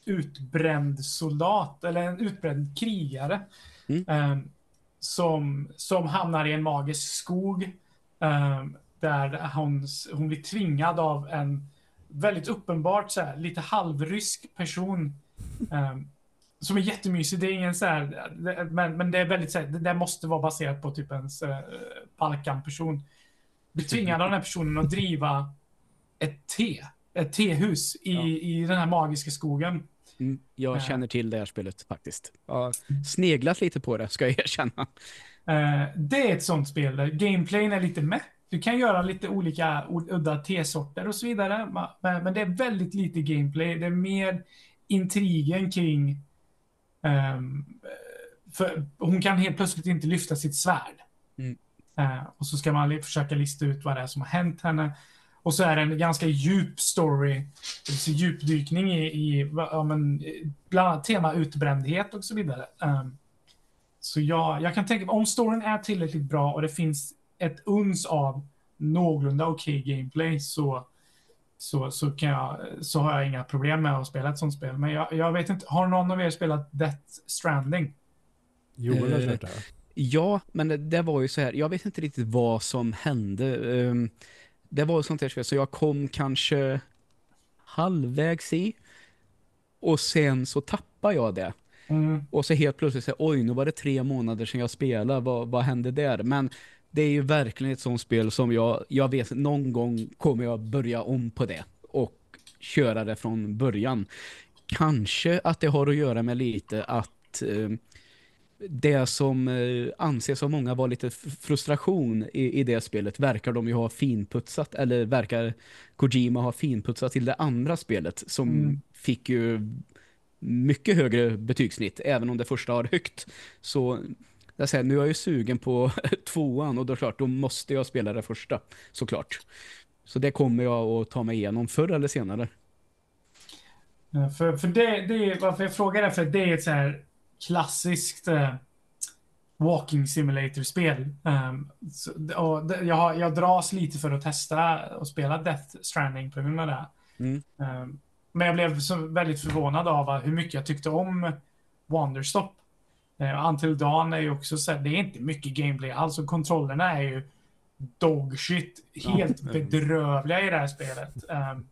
utbränd soldat eller en utbränd krigare. Mm. ehm, som, som hamnar i en magisk skog. ehm, där hon, hon blir tvingad av en väldigt uppenbart så här, lite halvrysk person. ehm, som är jättemysig. Det är ingen så här, det- men, men det är väldigt så här, det där måste vara baserat på typ en uh, Balkan-person. Blir tvingad av den här personen att driva ett te, ett tehus i, Ja. i den här magiska skogen. Mm, jag Ja. känner till det här spelet faktiskt. Jag har sneglat lite på det, ska jag erkänna. Eh, det är ett sånt spel där gameplayen är lite med. Du kan göra lite olika udda tesorter och så vidare. Men, men det är väldigt lite gameplay. Det är mer intrigen kring... för hon kan helt plötsligt inte lyfta sitt svärd. Mm. Eh, och så ska man försöka lista ut vad det är som har hänt henne. Och så är det en ganska djup story, alltså djupdykning i, i ja, men, bland annat tema utbrändhet och så vidare. Ehm, så jag, jag kan tänka om storyn är tillräckligt bra och det finns ett uns av någorlunda okej gameplay så, så, så, kan jag, så har jag inga problem med att spela ett sånt spel. Men jag, jag vet inte, har någon av er spelat Death Stranding? Joel har Eh, kört det här. Ja, men det, det var ju så här, jag vet inte riktigt vad som hände. Ehm, det var ett sånt här spel, så jag kom kanske halvvägs i. Och sen så tappade jag det. Mm. Och så helt plötsligt så oj, nu var det tre månader sedan jag spelade. Vad, vad hände där? Men det är ju verkligen ett sånt spel som jag, jag vet, någon gång kommer jag börja om på det. Och köra det från början. Kanske att det har att göra med lite att eh, det som eh, anses av många var lite frustration i, i det spelet verkar de ju ha finputsat eller verkar Kojima ha finputsat till det andra spelet som Mm. fick ju mycket högre betygssnitt även om det första har högt så jag säger, nu är jag ju sugen på tvåan och då det klart, då måste jag spela det första såklart. Så det kommer jag att ta mig igenom förr eller senare. Eh, För, för det, det är, varför jag frågar är för det är ett så här klassiskt eh, walking simulator-spel. Um, det, jag, jag dras lite för att testa och spela Death Stranding på grund av det. Mm. Um, men jag blev så väldigt förvånad av hur mycket jag tyckte om Wanderstop. Uh, Until Dawn är ju också så här, det är inte mycket gameplay alls och kontrollerna är ju dogshit, helt Ja. bedrövliga i det här spelet. Um,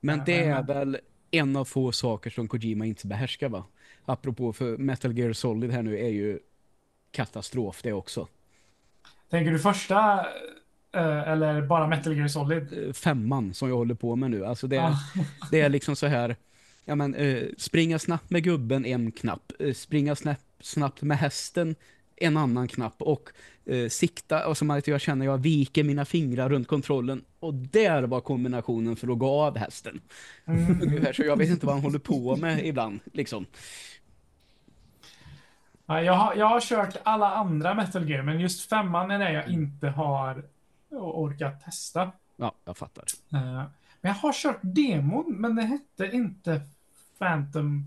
Men det är men- väl en av få saker som Kojima inte behärskar va? Apropå för Metal Gear Solid här nu är ju katastrof det också. Tänker du första eh, eller bara Metal Gear Solid? Eh, Femman som jag håller på med nu. Alltså det, Ah, det är liksom så här ja men eh, springa snabbt med gubben en knapp, eh, springa snabbt, snabbt med hästen en annan knapp och eh, sikta och som att jag känner jag viker mina fingrar runt kontrollen och där var kombinationen för att gå av hästen. mm, Ungefär, så jag vet inte vad han håller på med ibland liksom. Ja, jag, har, jag har kört alla andra Metal Gear, men just femman är det jag inte har orkat testa. Ja, jag fattar. Eh, Men jag har kört demon, men det hette inte Phantom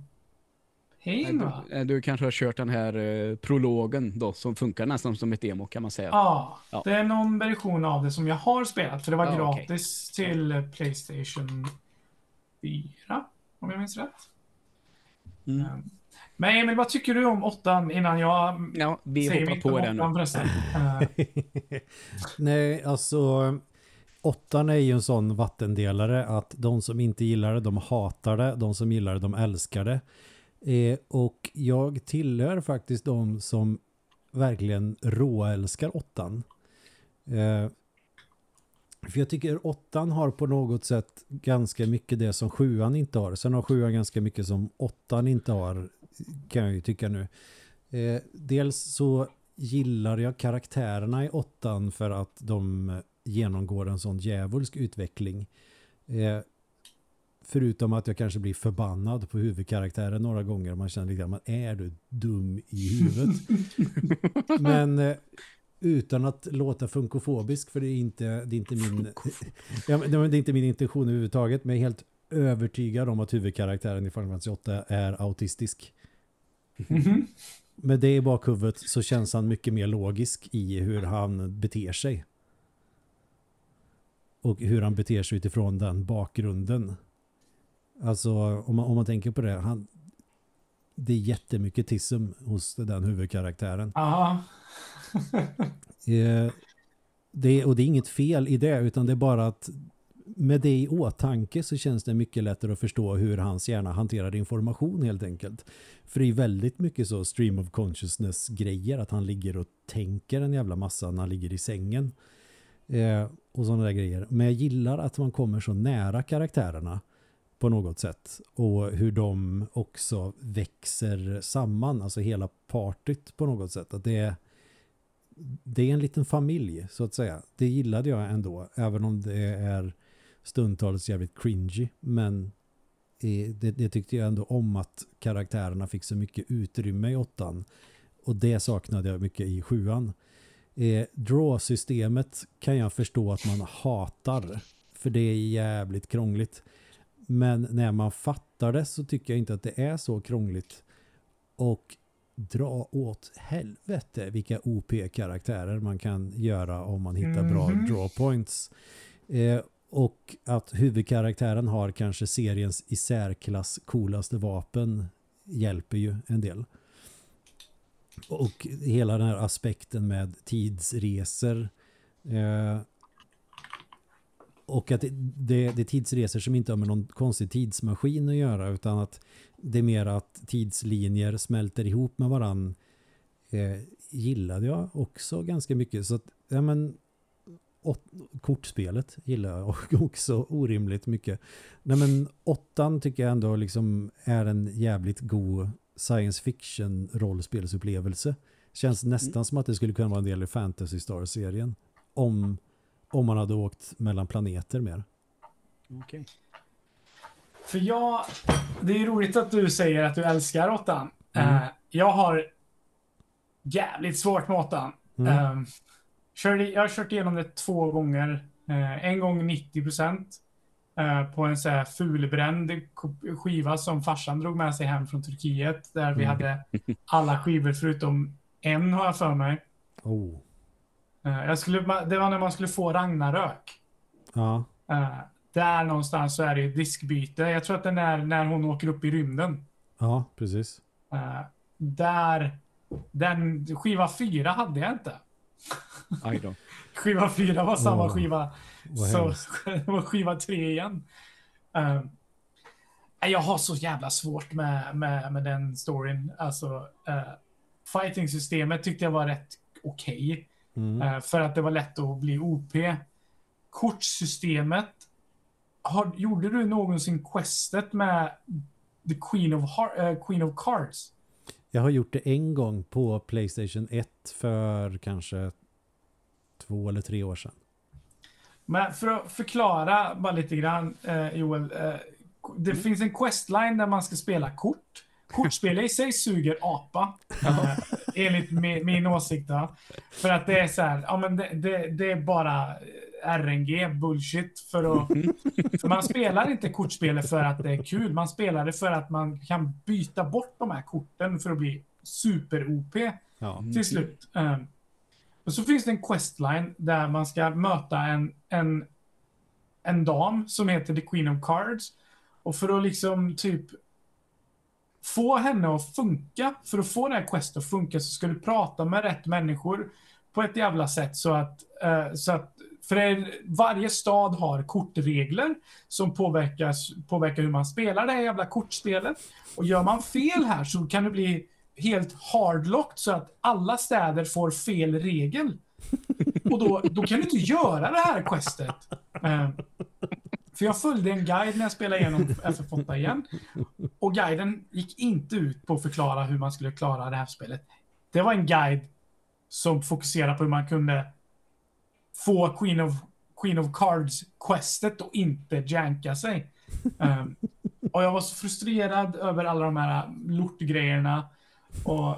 Pain va? Du, du kanske har kört den här eh, prologen då, som funkar nästan som ett demo kan man säga. Ja, Ja. det är någon version av det som jag har spelat. För det var Ja, gratis till Playstation 4. Om jag minns rätt. Mm. Um, Men Emil, vad tycker du om åttan innan jag Ja, vi säger hoppar mitt på om den nu. åttan förresten? Eh, Nej, alltså åttan är ju en sån vattendelare att de som inte gillar det, de hatar det. De som gillar det, de älskar det. Eh, och jag tillhör faktiskt de som verkligen råälskar åttan. Eh, för jag tycker åttan har på något sätt ganska mycket det som sjuan inte har. Sen har sjuan ganska mycket som åttan inte har, kan jag ju tycka nu. Eh, dels så gillar jag karaktärerna i åttan för att de genomgår en sån djävulsk utveckling. Eh, förutom att jag kanske blir förbannad på huvudkaraktären några gånger. Man känner lite grann, är du dum i huvudet? Men eh, utan att låta funkofobisk, för det är inte, det är inte min ja, det är inte min intention överhuvudtaget, men jag är helt övertygad om att huvudkaraktären i Final Fantasy 8 är autistisk. mhm. Med det i bakhuvudet så känns han mycket mer logisk i hur han beter sig. Och hur han beter sig utifrån den bakgrunden. Alltså om man, om man tänker på det, han, det är jättemycket tism hos den huvudkaraktären. Ja. Eh, det, och det är inget fel i det utan det är bara att med det i åtanke så känns det mycket lättare att förstå hur hans hjärna hanterar information helt enkelt. För det är väldigt mycket så stream of consciousness grejer att han ligger och tänker en jävla massa när han ligger i sängen. Eh, och sådana där grejer. Men jag gillar att man kommer så nära karaktärerna på något sätt. Och hur de också växer samman, alltså hela partyt på något sätt. Att det är det är en liten familj så att säga. Det gillade jag ändå, även om det är stundtals jävligt cringy. Men det, det tyckte jag ändå om att karaktärerna fick så mycket utrymme i åttan. Och det saknade jag mycket i sjuan. Eh, Draw-systemet kan jag förstå att man hatar. För det är jävligt krångligt. Men när man fattar det så tycker jag inte att det är så krångligt. Och dra åt helvete vilka OP-karaktärer man kan göra om man hittar bra Mhm. draw points. Eh, och att huvudkaraktären har kanske seriens i särklass coolaste vapen hjälper ju en del. Och hela den här aspekten med tidsresor eh, och att det, det, det är tidsresor som inte har med någon konstig tidsmaskin att göra utan att det är mer att tidslinjer smälter ihop med varann eh, gillade jag också ganska mycket. Så att, ja men, åt, kortspelet gillar jag också orimligt mycket. Nej men åttan tycker jag ändå liksom är en jävligt god science fiction rollspelsupplevelse. Känns nästan som att det skulle kunna vara en del i Fantasy Star-serien. Om, om man hade åkt mellan planeter mer. Okej. För jag... Det är roligt att du säger att du älskar åttan. Mm. Eh, jag har jävligt svårt med åttan. Mm. Körde, jag har kört igenom det två gånger. Eh, en gång 90 procent. Eh, på en så här fulbränd skiva som farsan drog med sig hem från Turkiet. Där vi Mm. hade alla skivor förutom en har jag för mig. Oh. Eh, jag skulle, det var när man skulle få Ragnarök. Ja, Eh, där någonstans så är det ju diskbyte. Jag tror att den är när hon åker upp i rymden. ja, precis. Där, den skiva fyra hade jag inte. Skiva fyra var samma Åh, skiva Vad det var skiva tre igen. Eh, jag har så jävla svårt med, med, med den storyn. Alltså, uh, fighting-systemet tyckte jag var rätt okej. Mm. Eh, för att det var lätt att bli OP. Kortsystemet. Har, gjorde du någonsin questet med The Queen of, Har- eh, Queen of Cards? Jag har gjort det en gång på Playstation 1 för kanske två eller tre år sedan. Men för att förklara bara lite grann, eh, Joel. Eh, det finns en questline där man ska spela kort. Kortspel i sig suger apa. Eh, enligt min, min åsikt. Då. För att det är så här, ja men det, det, det är bara RNG bullshit för att... för man spelar inte kortspelet för att det är kul. Man spelar det för att man kan byta bort de här korten för att bli super-OP Ja. till slut. Um, och så finns det en questline där man ska möta en, en, en dam som heter The Queen of Cards. Och för att liksom typ få henne att funka, för att få den här questen att funka så ska du prata med rätt människor på ett jävla sätt så att, uh, så att för är, varje stad har kortregler som påverkas, påverkar hur man spelar det här jävla kortspelet. Och gör man fel här så kan det bli helt hardlocked så att alla städer får fel regel. Och då, då kan du inte göra det här questet. Eh, för jag följde en guide när jag spelade igenom FF8 igen. Och guiden gick inte ut på att förklara hur man skulle klara det här spelet. Det var en guide som fokuserade på hur man kunde få Queen of, Queen of Cards-questet och inte janka sig. Um, och jag var så frustrerad över alla de här lortgrejerna. Och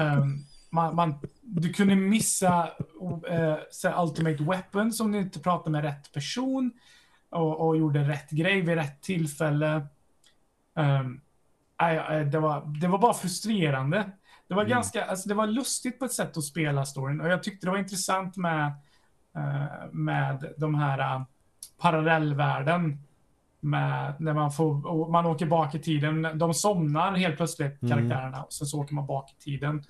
um, man, man, du kunde missa uh, Ultimate Weapon om du inte pratade med rätt person och, och gjorde rätt grej vid rätt tillfälle. Um, äh, det, var, det var bara frustrerande. Det var Mm. ganska, alltså det var lustigt på ett sätt att spela storyn och jag tyckte det var intressant med, uh, med de här uh, parallellvärlden. Med, när man, får, man åker bak i tiden. De somnar helt plötsligt, Mm. karaktärerna, och sen så åker man bak i tiden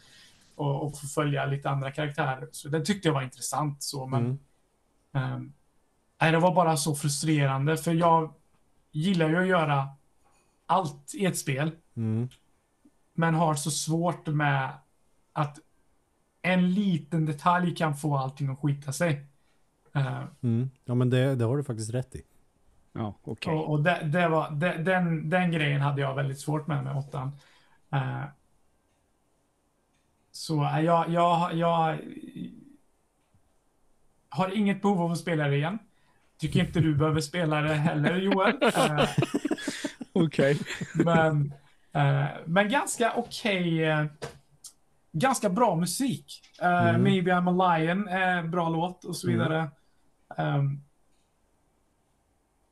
och, och får följa lite andra karaktärer. Så det tyckte jag var intressant. Så, men, Mm. Ehm, nej, det var bara så frustrerande för jag gillar ju att göra allt i ett spel. Mm. Men har så svårt med att en liten detalj kan få allting att skita sig. Mm. Ja, men det, det har du faktiskt rätt i. Ja, okej. och och det, det var, det, den, den grejen hade jag väldigt svårt med med åttan. Ehm, så eh, jag, jag, jag har inget behov av att spela det igen. Tycker inte du behöver spela det heller Joel. Ehm, Okej. Men, eh, men ganska okej. eh, ganska bra musik. Mm. Maybe I'm a Lion är bra låt och så Mm. vidare.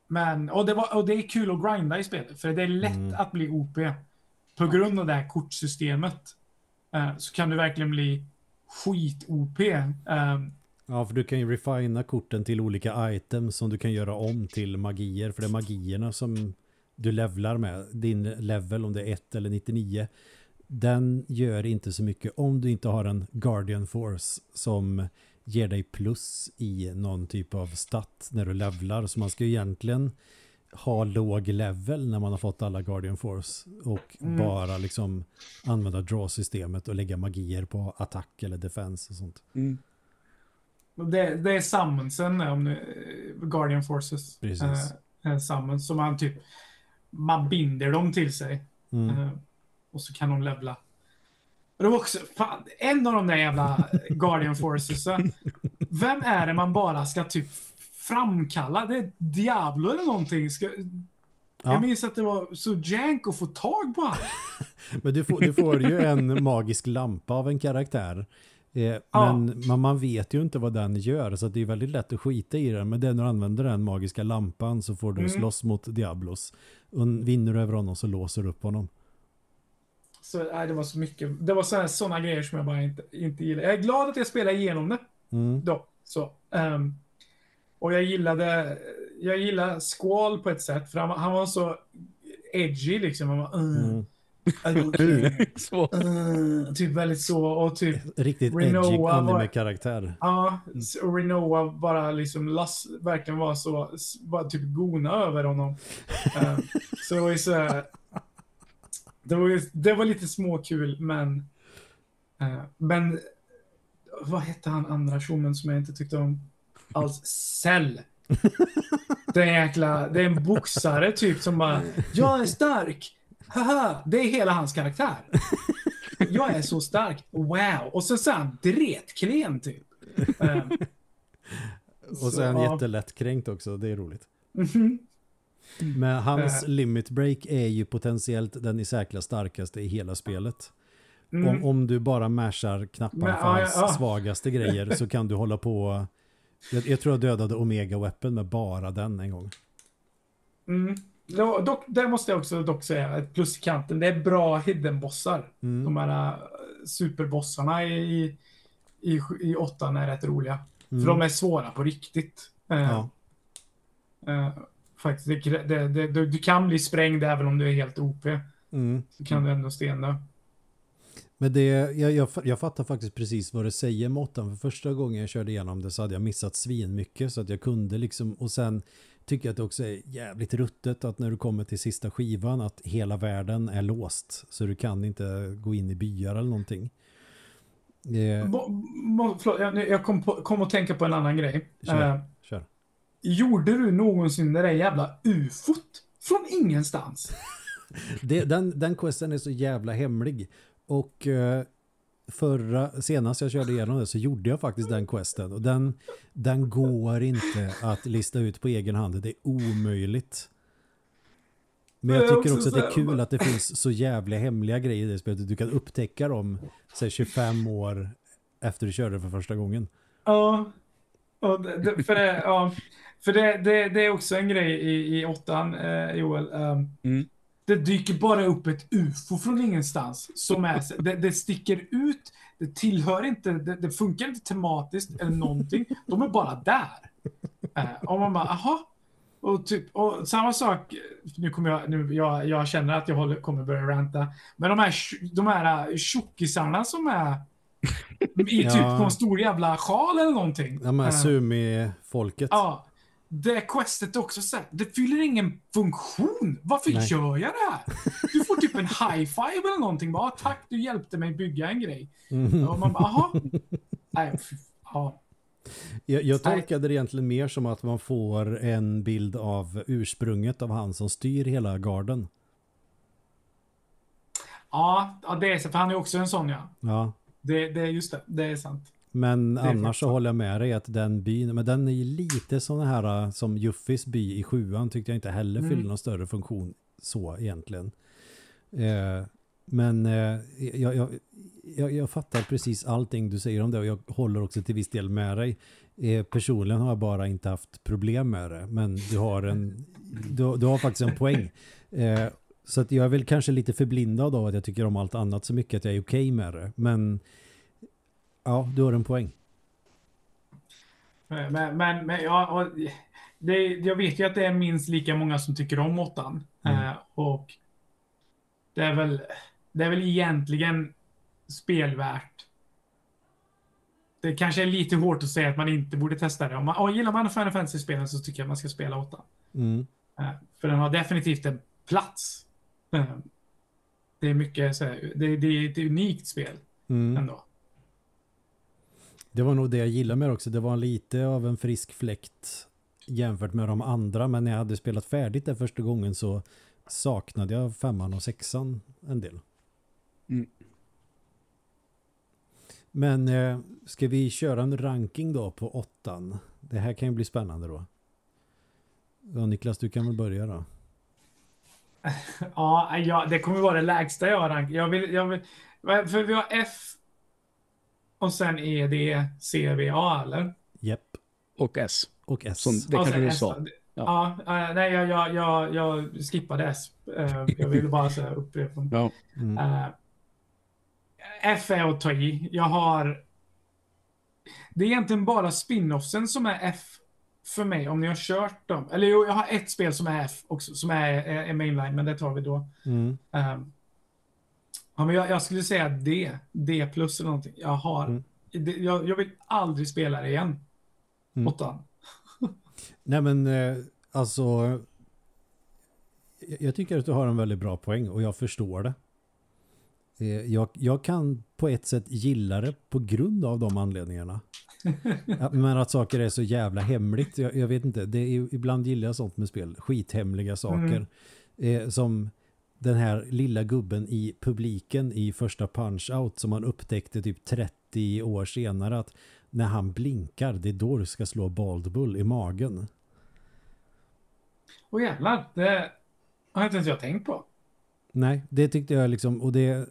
Men, och det, var, och det är kul att grinda i spelet, för det är lätt Mm. att bli OP. På grund av det här kortsystemet eh, så kan du verkligen bli skit-OP. Ehm, Ja, för du kan ju refina korten till olika items som du kan göra om till magier. För det är magierna som du levlar med. Din level, om det är 1 eller 99, den gör inte så mycket om du inte har en Guardian Force som ger dig plus i någon typ av stat när du levlar. Så man ska ju egentligen ha låg level när man har fått alla Guardian Force och Mm. bara liksom använda draw-systemet och lägga magier på attack eller defense och sånt. Mm. det, det är summonsen, om nu, eh, Guardian Forces. Precis. Eh, summons, som man typ, man binder dem till sig. Mm. Eh, och så kan de levla. Och det var också, fan, en av de där jävla Guardian Forces. Vem är det man bara ska typ framkalla? Det är Diablo eller någonting. Ska, Ja. Jag minns att det var så jank att få tag på han. Men du får, du får ju en magisk lampa av en karaktär. Eh, Ja. Men man, man vet ju inte vad den gör så det är väldigt lätt att skita i den. Men det är när du använder den magiska lampan så får du Mm. slåss mot Diablos. Och vinner du över honom så låser du upp honom. Så nej, det var så mycket. Det var sådana grejer som jag bara inte, inte gillar. Jag är glad att jag spelade igenom det. Mm. då. Så, ehm, och jag gillade, jag gillade Squall på ett sätt, för han, var- han var så edgy liksom. Han var, uh, Mm. uh, typ väldigt så, och typ, Riktigt Renoa edgy anime-karaktär. ja, och Renoa bara liksom, lass, verkligen var så, bara typ gona över honom. Ehm, så det var ju så här- det var, det var lite småkul, men, eh, men vad hette han andra tjommen som jag inte tyckte om alls? Cell. Det är en jäkla, det är en boxare typ som bara, jag är stark. Haha, det är hela hans karaktär. Jag är så stark. Wow. Och så är han dretklen typ. Ehm, Och så, är han ja. jättelätt kränkt också, det är roligt. mhm. Men hans Eh. limit break är ju potentiellt den i särklass starkaste i hela spelet. Mm. Om, om du bara mashar knapparna Men, för hans ja. svagaste grejer så kan du hålla på Jag, jag tror jag dödade Omega Weapon med bara den en gång. Mm. Ja, dock, där måste jag också dock säga ett plus i kanten. Det är bra hidden-bossar. Mm. De här uh, superbossarna i, i, i, åttan är rätt roliga. Mm. För de är svåra på riktigt. Eh, Ja. eh, faktiskt, det, det, det, du, du kan bli sprängd även om du är helt OP. Mm. Så kan du ändå stendö. Men det, jag, jag, jag fattar faktiskt precis vad det säger med åttan. För första gången jag körde igenom det så hade jag missat svin mycket så att jag kunde liksom och sen tycker jag att det också är jävligt ruttet att när du kommer till sista skivan att hela världen är låst så du kan inte gå in i byar eller någonting. Eh, Mo, mo, förlåt, jag, kom, på, kom att tänka på en annan grej. kör, Eh, kör. Gjorde du någonsin det där jävla ufot från ingenstans? Det, den, den questen är så jävla hemlig. Och eh, förra, senast jag körde igenom det så gjorde jag faktiskt den questen. Och den, den går inte att lista ut på egen hand. Det är omöjligt. Men jag tycker också att det är så kul att det finns så jävla hemliga grejer i det spelet. Du kan upptäcka dem säg 25 år efter du körde för första gången. Ja. Och det, för det, ja, för det, det, det är också en grej i, i åttan, eh, Joel. Um, Mm. Det dyker bara upp ett UFO från ingenstans. Som är, det, det sticker ut, det tillhör inte, det, funkar inte tematiskt eller någonting. De är bara där. Eh, och man bara, aha. Och, typ, och samma sak, nu kommer jag, nu, jag, jag känner att jag håller, kommer börja ranta. Men de här, de här tjockisarna som är i typ Ja. en stor jävla sjal eller någonting. De här Eh, Sumi-folket. Ja. Det questet också så här, det fyller ingen funktion. Varför Nej. gör jag det här? Du får typ en high five eller någonting. Bara, "Ah, tack, du hjälpte mig bygga en grej. Mhm. Och man bara, aha. Nej, ja. Jag, jag tolkade det egentligen mer som att man får en bild av ursprunget av han som styr hela garden. Ja, ja, det är så. För han är också en sån, ja. Ja. Det, det är just det. Det är sant. Men är annars så håller jag med dig att den byn, men den är ju lite sån här äh, som Juffis by i sjuan tyckte jag inte heller Mm. fyllde någon större funktion så egentligen. Eh, men eh, jag, jag, jag, jag fattar precis allting du säger om det och jag håller också till viss del med dig. Eh, personligen har jag bara inte haft problem med det, men du har en du, du har faktiskt en poäng. Eh, så att jag är väl kanske lite förblindad av att jag tycker om allt annat så mycket att jag är okej med det. Men ja, du har en poäng. Men, men, men ja, det, jag vet ju att det är minst lika många som tycker om åttan. Mm. Eh, och det är väl, det är väl egentligen spelvärt. Det kanske är lite hårt att säga att man inte borde testa det. Om man, oh, gillar man Final Fantasy-spelen så tycker jag man ska spela åttan. Mm. Eh, för den har definitivt en plats. Eh, det är mycket så här, det, det är ett unikt spel Mm. ändå. Det var nog det jag gillade med det också. Det var lite av en frisk fläkt jämfört med de andra. Men när jag hade spelat färdigt det första gången så saknade jag femman och sexan en del. Mm. Men eh, ska vi köra en ranking då på åttan? Det här kan ju bli spännande då. Ja, Niklas, du kan väl börja då? Ja, ja, det kommer vara det lägsta jag har rank. Jag vill, jag vill, för vi har F och sen E, D, C, V, A eller? Jepp. Och S. Och S. Som det Och kanske du S. sa. Ja, eh, nej, jag, jag, jag, jag skippade S. Eh, jag ville bara så upprepa. Ja. Mm. Eh, F är att ta i. Jag har... Det är egentligen bara spin-offsen som är F för mig, om ni har kört dem. Eller jo, jag har ett spel som är F också, som är, är, mainline, men det tar vi då. Mm. Ehm, ja, men jag, jag skulle säga D. D plus eller någonting. Jag har... Mm. Det, jag, jag vill aldrig spela det igen. Mm. Åttan. Nej men eh, alltså jag- jag tycker att du har en väldigt bra poäng och jag förstår det. Eh, Jag, jag kan på ett sätt gilla det på grund av de anledningarna. Ja, Men att saker är så jävla hemligt, jag, jag vet inte, det är, ibland gillar jag sånt med spel, skithemliga saker. Eh, som den här lilla gubben i publiken i första Punch-Out som man upptäckte typ 30 år senare att när han blinkar, det är då du ska slå Bald Bull i magen. Åh jävlar, det har inte ens jag tänkt på. Nej, det tyckte jag liksom, och det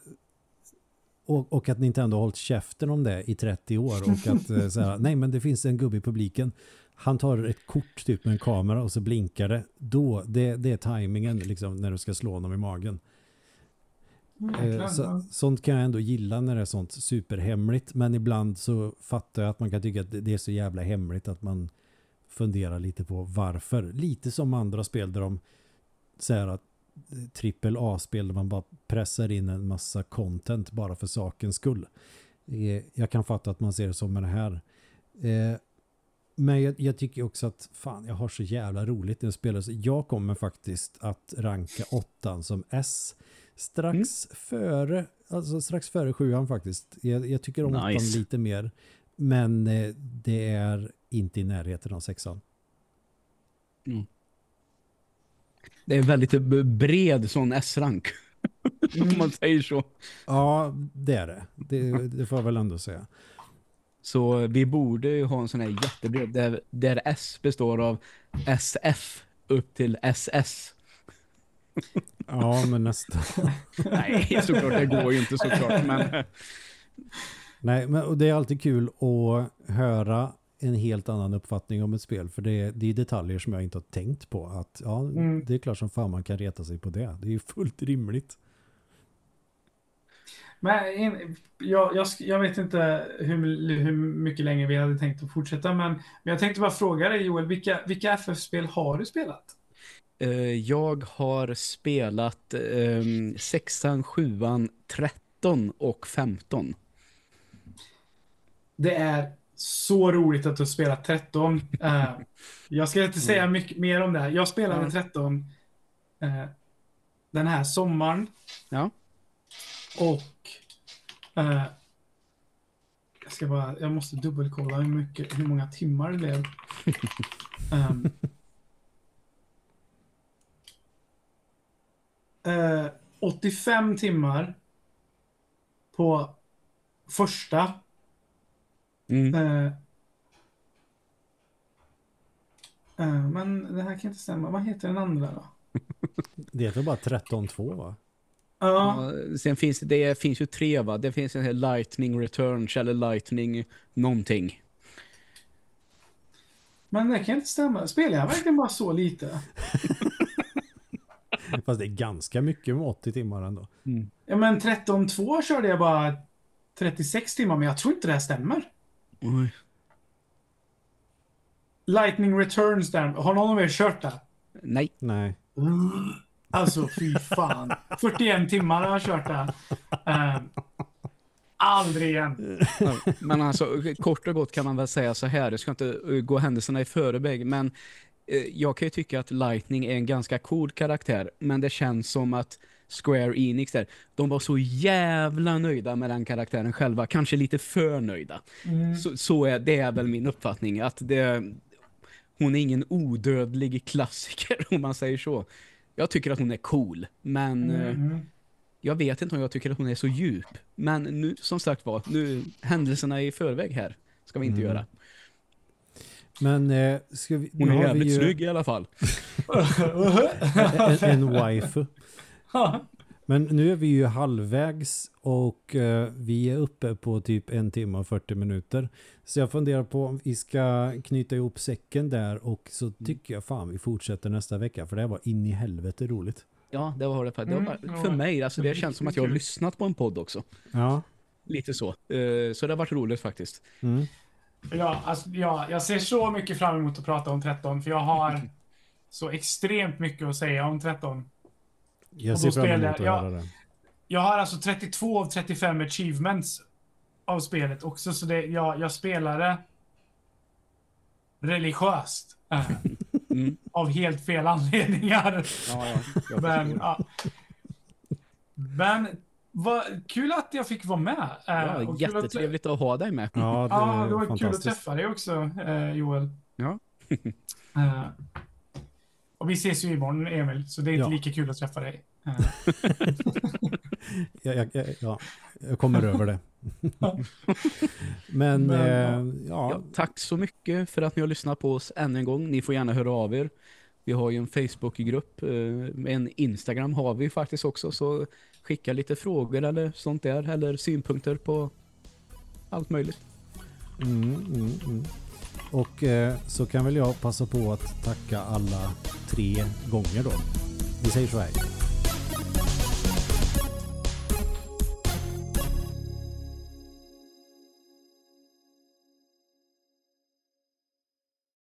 och, och att Nintendo har hållit käften om det i 30 år och att eh, här, nej men det finns en gubbe i publiken. Han tar ett kort typ med en kamera och så blinkar det. Då, det, det är tajmingen liksom när du ska slå honom i magen. Eh, så, sånt kan jag ändå gilla när det är sånt superhemligt. Men ibland så fattar jag att man kan tycka att det är så jävla hemligt att man funderar lite på varför. Lite som andra spel där de säger att trippel A-spel där man bara pressar in en massa content bara för sakens skull. Eh, jag kan fatta att man ser det som med det här. Eh, men jag, jag, tycker också att fan, jag har så jävla roligt när jag spelar. Jag kommer faktiskt att ranka åttan som S strax mm. före alltså strax före sjuan faktiskt. Jag, jag tycker om nice. åttan lite mer. Men eh, det är inte i närheten av sexan. Mm. Det är en väldigt bred sån S-rank. Om man säger så. Ja, det är det. det. Det får jag väl ändå säga. Så vi borde ju ha en sån här jättebred där, där S består av SF upp till SS. Ja, men nästan. Nej, såklart det går ju inte såklart. Men... Nej, men det är alltid kul att höra en helt annan uppfattning om ett spel. För det är, det är detaljer som jag inte har tänkt på. Att ja, mm. det är klart som fan man kan reta sig på det. Det är ju fullt rimligt. Men jag, jag, jag, vet inte hur, hur mycket längre vi hade tänkt att fortsätta, men, men jag tänkte bara fråga dig Joel, vilka, vilka FF-spel har du spelat? Uh, jag har spelat um, 6, 7, 13 och 15. Det är så roligt att du spelat 13. Uh, eh, jag ska inte säga mm. mycket mer om det här. Jag spelade 13 uh, eh, den här sommaren. Ja. Och uh, jag ska bara, jag måste dubbelkolla hur, mycket, hur många timmar det blev. Um, uh, 85 timmar på första Mm. Uh, uh, men det här kan inte stämma. Vad heter den andra då? det heter bara 13.2 va? Ja. Sen finns det, det finns ju tre va? Det finns en här Lightning Returns eller Lightning någonting. Men det kan inte stämma. Spelar jag verkligen bara så lite? Fast det är ganska mycket med 80 timmar ändå. Mm. Ja men 13.2 körde jag bara 36 timmar men jag tror inte det här stämmer. Oj. Lightning Returns där. Har någon av er kört det? Nej. Nej. Alltså fy fan. 41 timmar har jag kört det. Uh, aldrig igen. Men alltså kort och gott kan man väl säga så här. Jag ska inte eh, gå händelserna i förväg men eh, jag kan ju tycka att Lightning är en ganska cool karaktär. Men det känns som att Square Enix där, de var så jävla nöjda med den karaktären själva. Kanske lite för nöjda. Mm. Så, så, är det är väl min uppfattning. Att det, hon är ingen odödlig klassiker om man säger så. Jag tycker att hon är cool. Men mm. jag vet inte om jag tycker att hon är så djup. Men nu, som sagt var, nu händelserna i förväg här ska vi inte mm. göra. Men eh, ska vi, Hon är jävligt ju... snygg i alla fall. en, en waifu. Men nu är vi ju halvvägs och uh, vi är uppe på typ en timme och 40 minuter. Så jag funderar på om vi ska knyta ihop säcken där och så mm. tycker jag fan vi fortsätter nästa vecka för det var in i helvete roligt. Ja, det var det. För, det var mm, för mig, alltså det känns som att jag har lyssnat på en podd också. Ja. Lite så. Uh, så det har varit roligt faktiskt. Mm. Ja, alltså, ja, jag ser så mycket fram emot att prata om 13 för jag har så extremt mycket att säga om 13. Jag ser fram emot att höra det. Jag har alltså 32 av 35 achievements av spelet också, så det, jag, jag spelade religiöst. Äh, mm. Av helt fel anledningar. Ja, ja, Men, ja. Men vad kul att jag fick vara med. Äh, ja, jättetrevligt att, att, ha dig med. Ja, det, ja, det var kul att träffa dig också, äh, Joel. Ja. och vi ses ju imorgon, Emil, så det är inte ja. lika kul att träffa dig. ja, ja, ja, jag kommer över det. Men, Men eh, ja. Tack så mycket för att ni har lyssnat på oss än en gång. Ni får gärna höra av er. Vi har ju en Facebookgrupp, eh, en Instagram har vi faktiskt också. Så skicka lite frågor eller sånt där. Eller synpunkter på allt möjligt. Mm, mm, mm. Och eh, så kan väl jag passa på att tacka alla tre gånger då. Vi säger så här.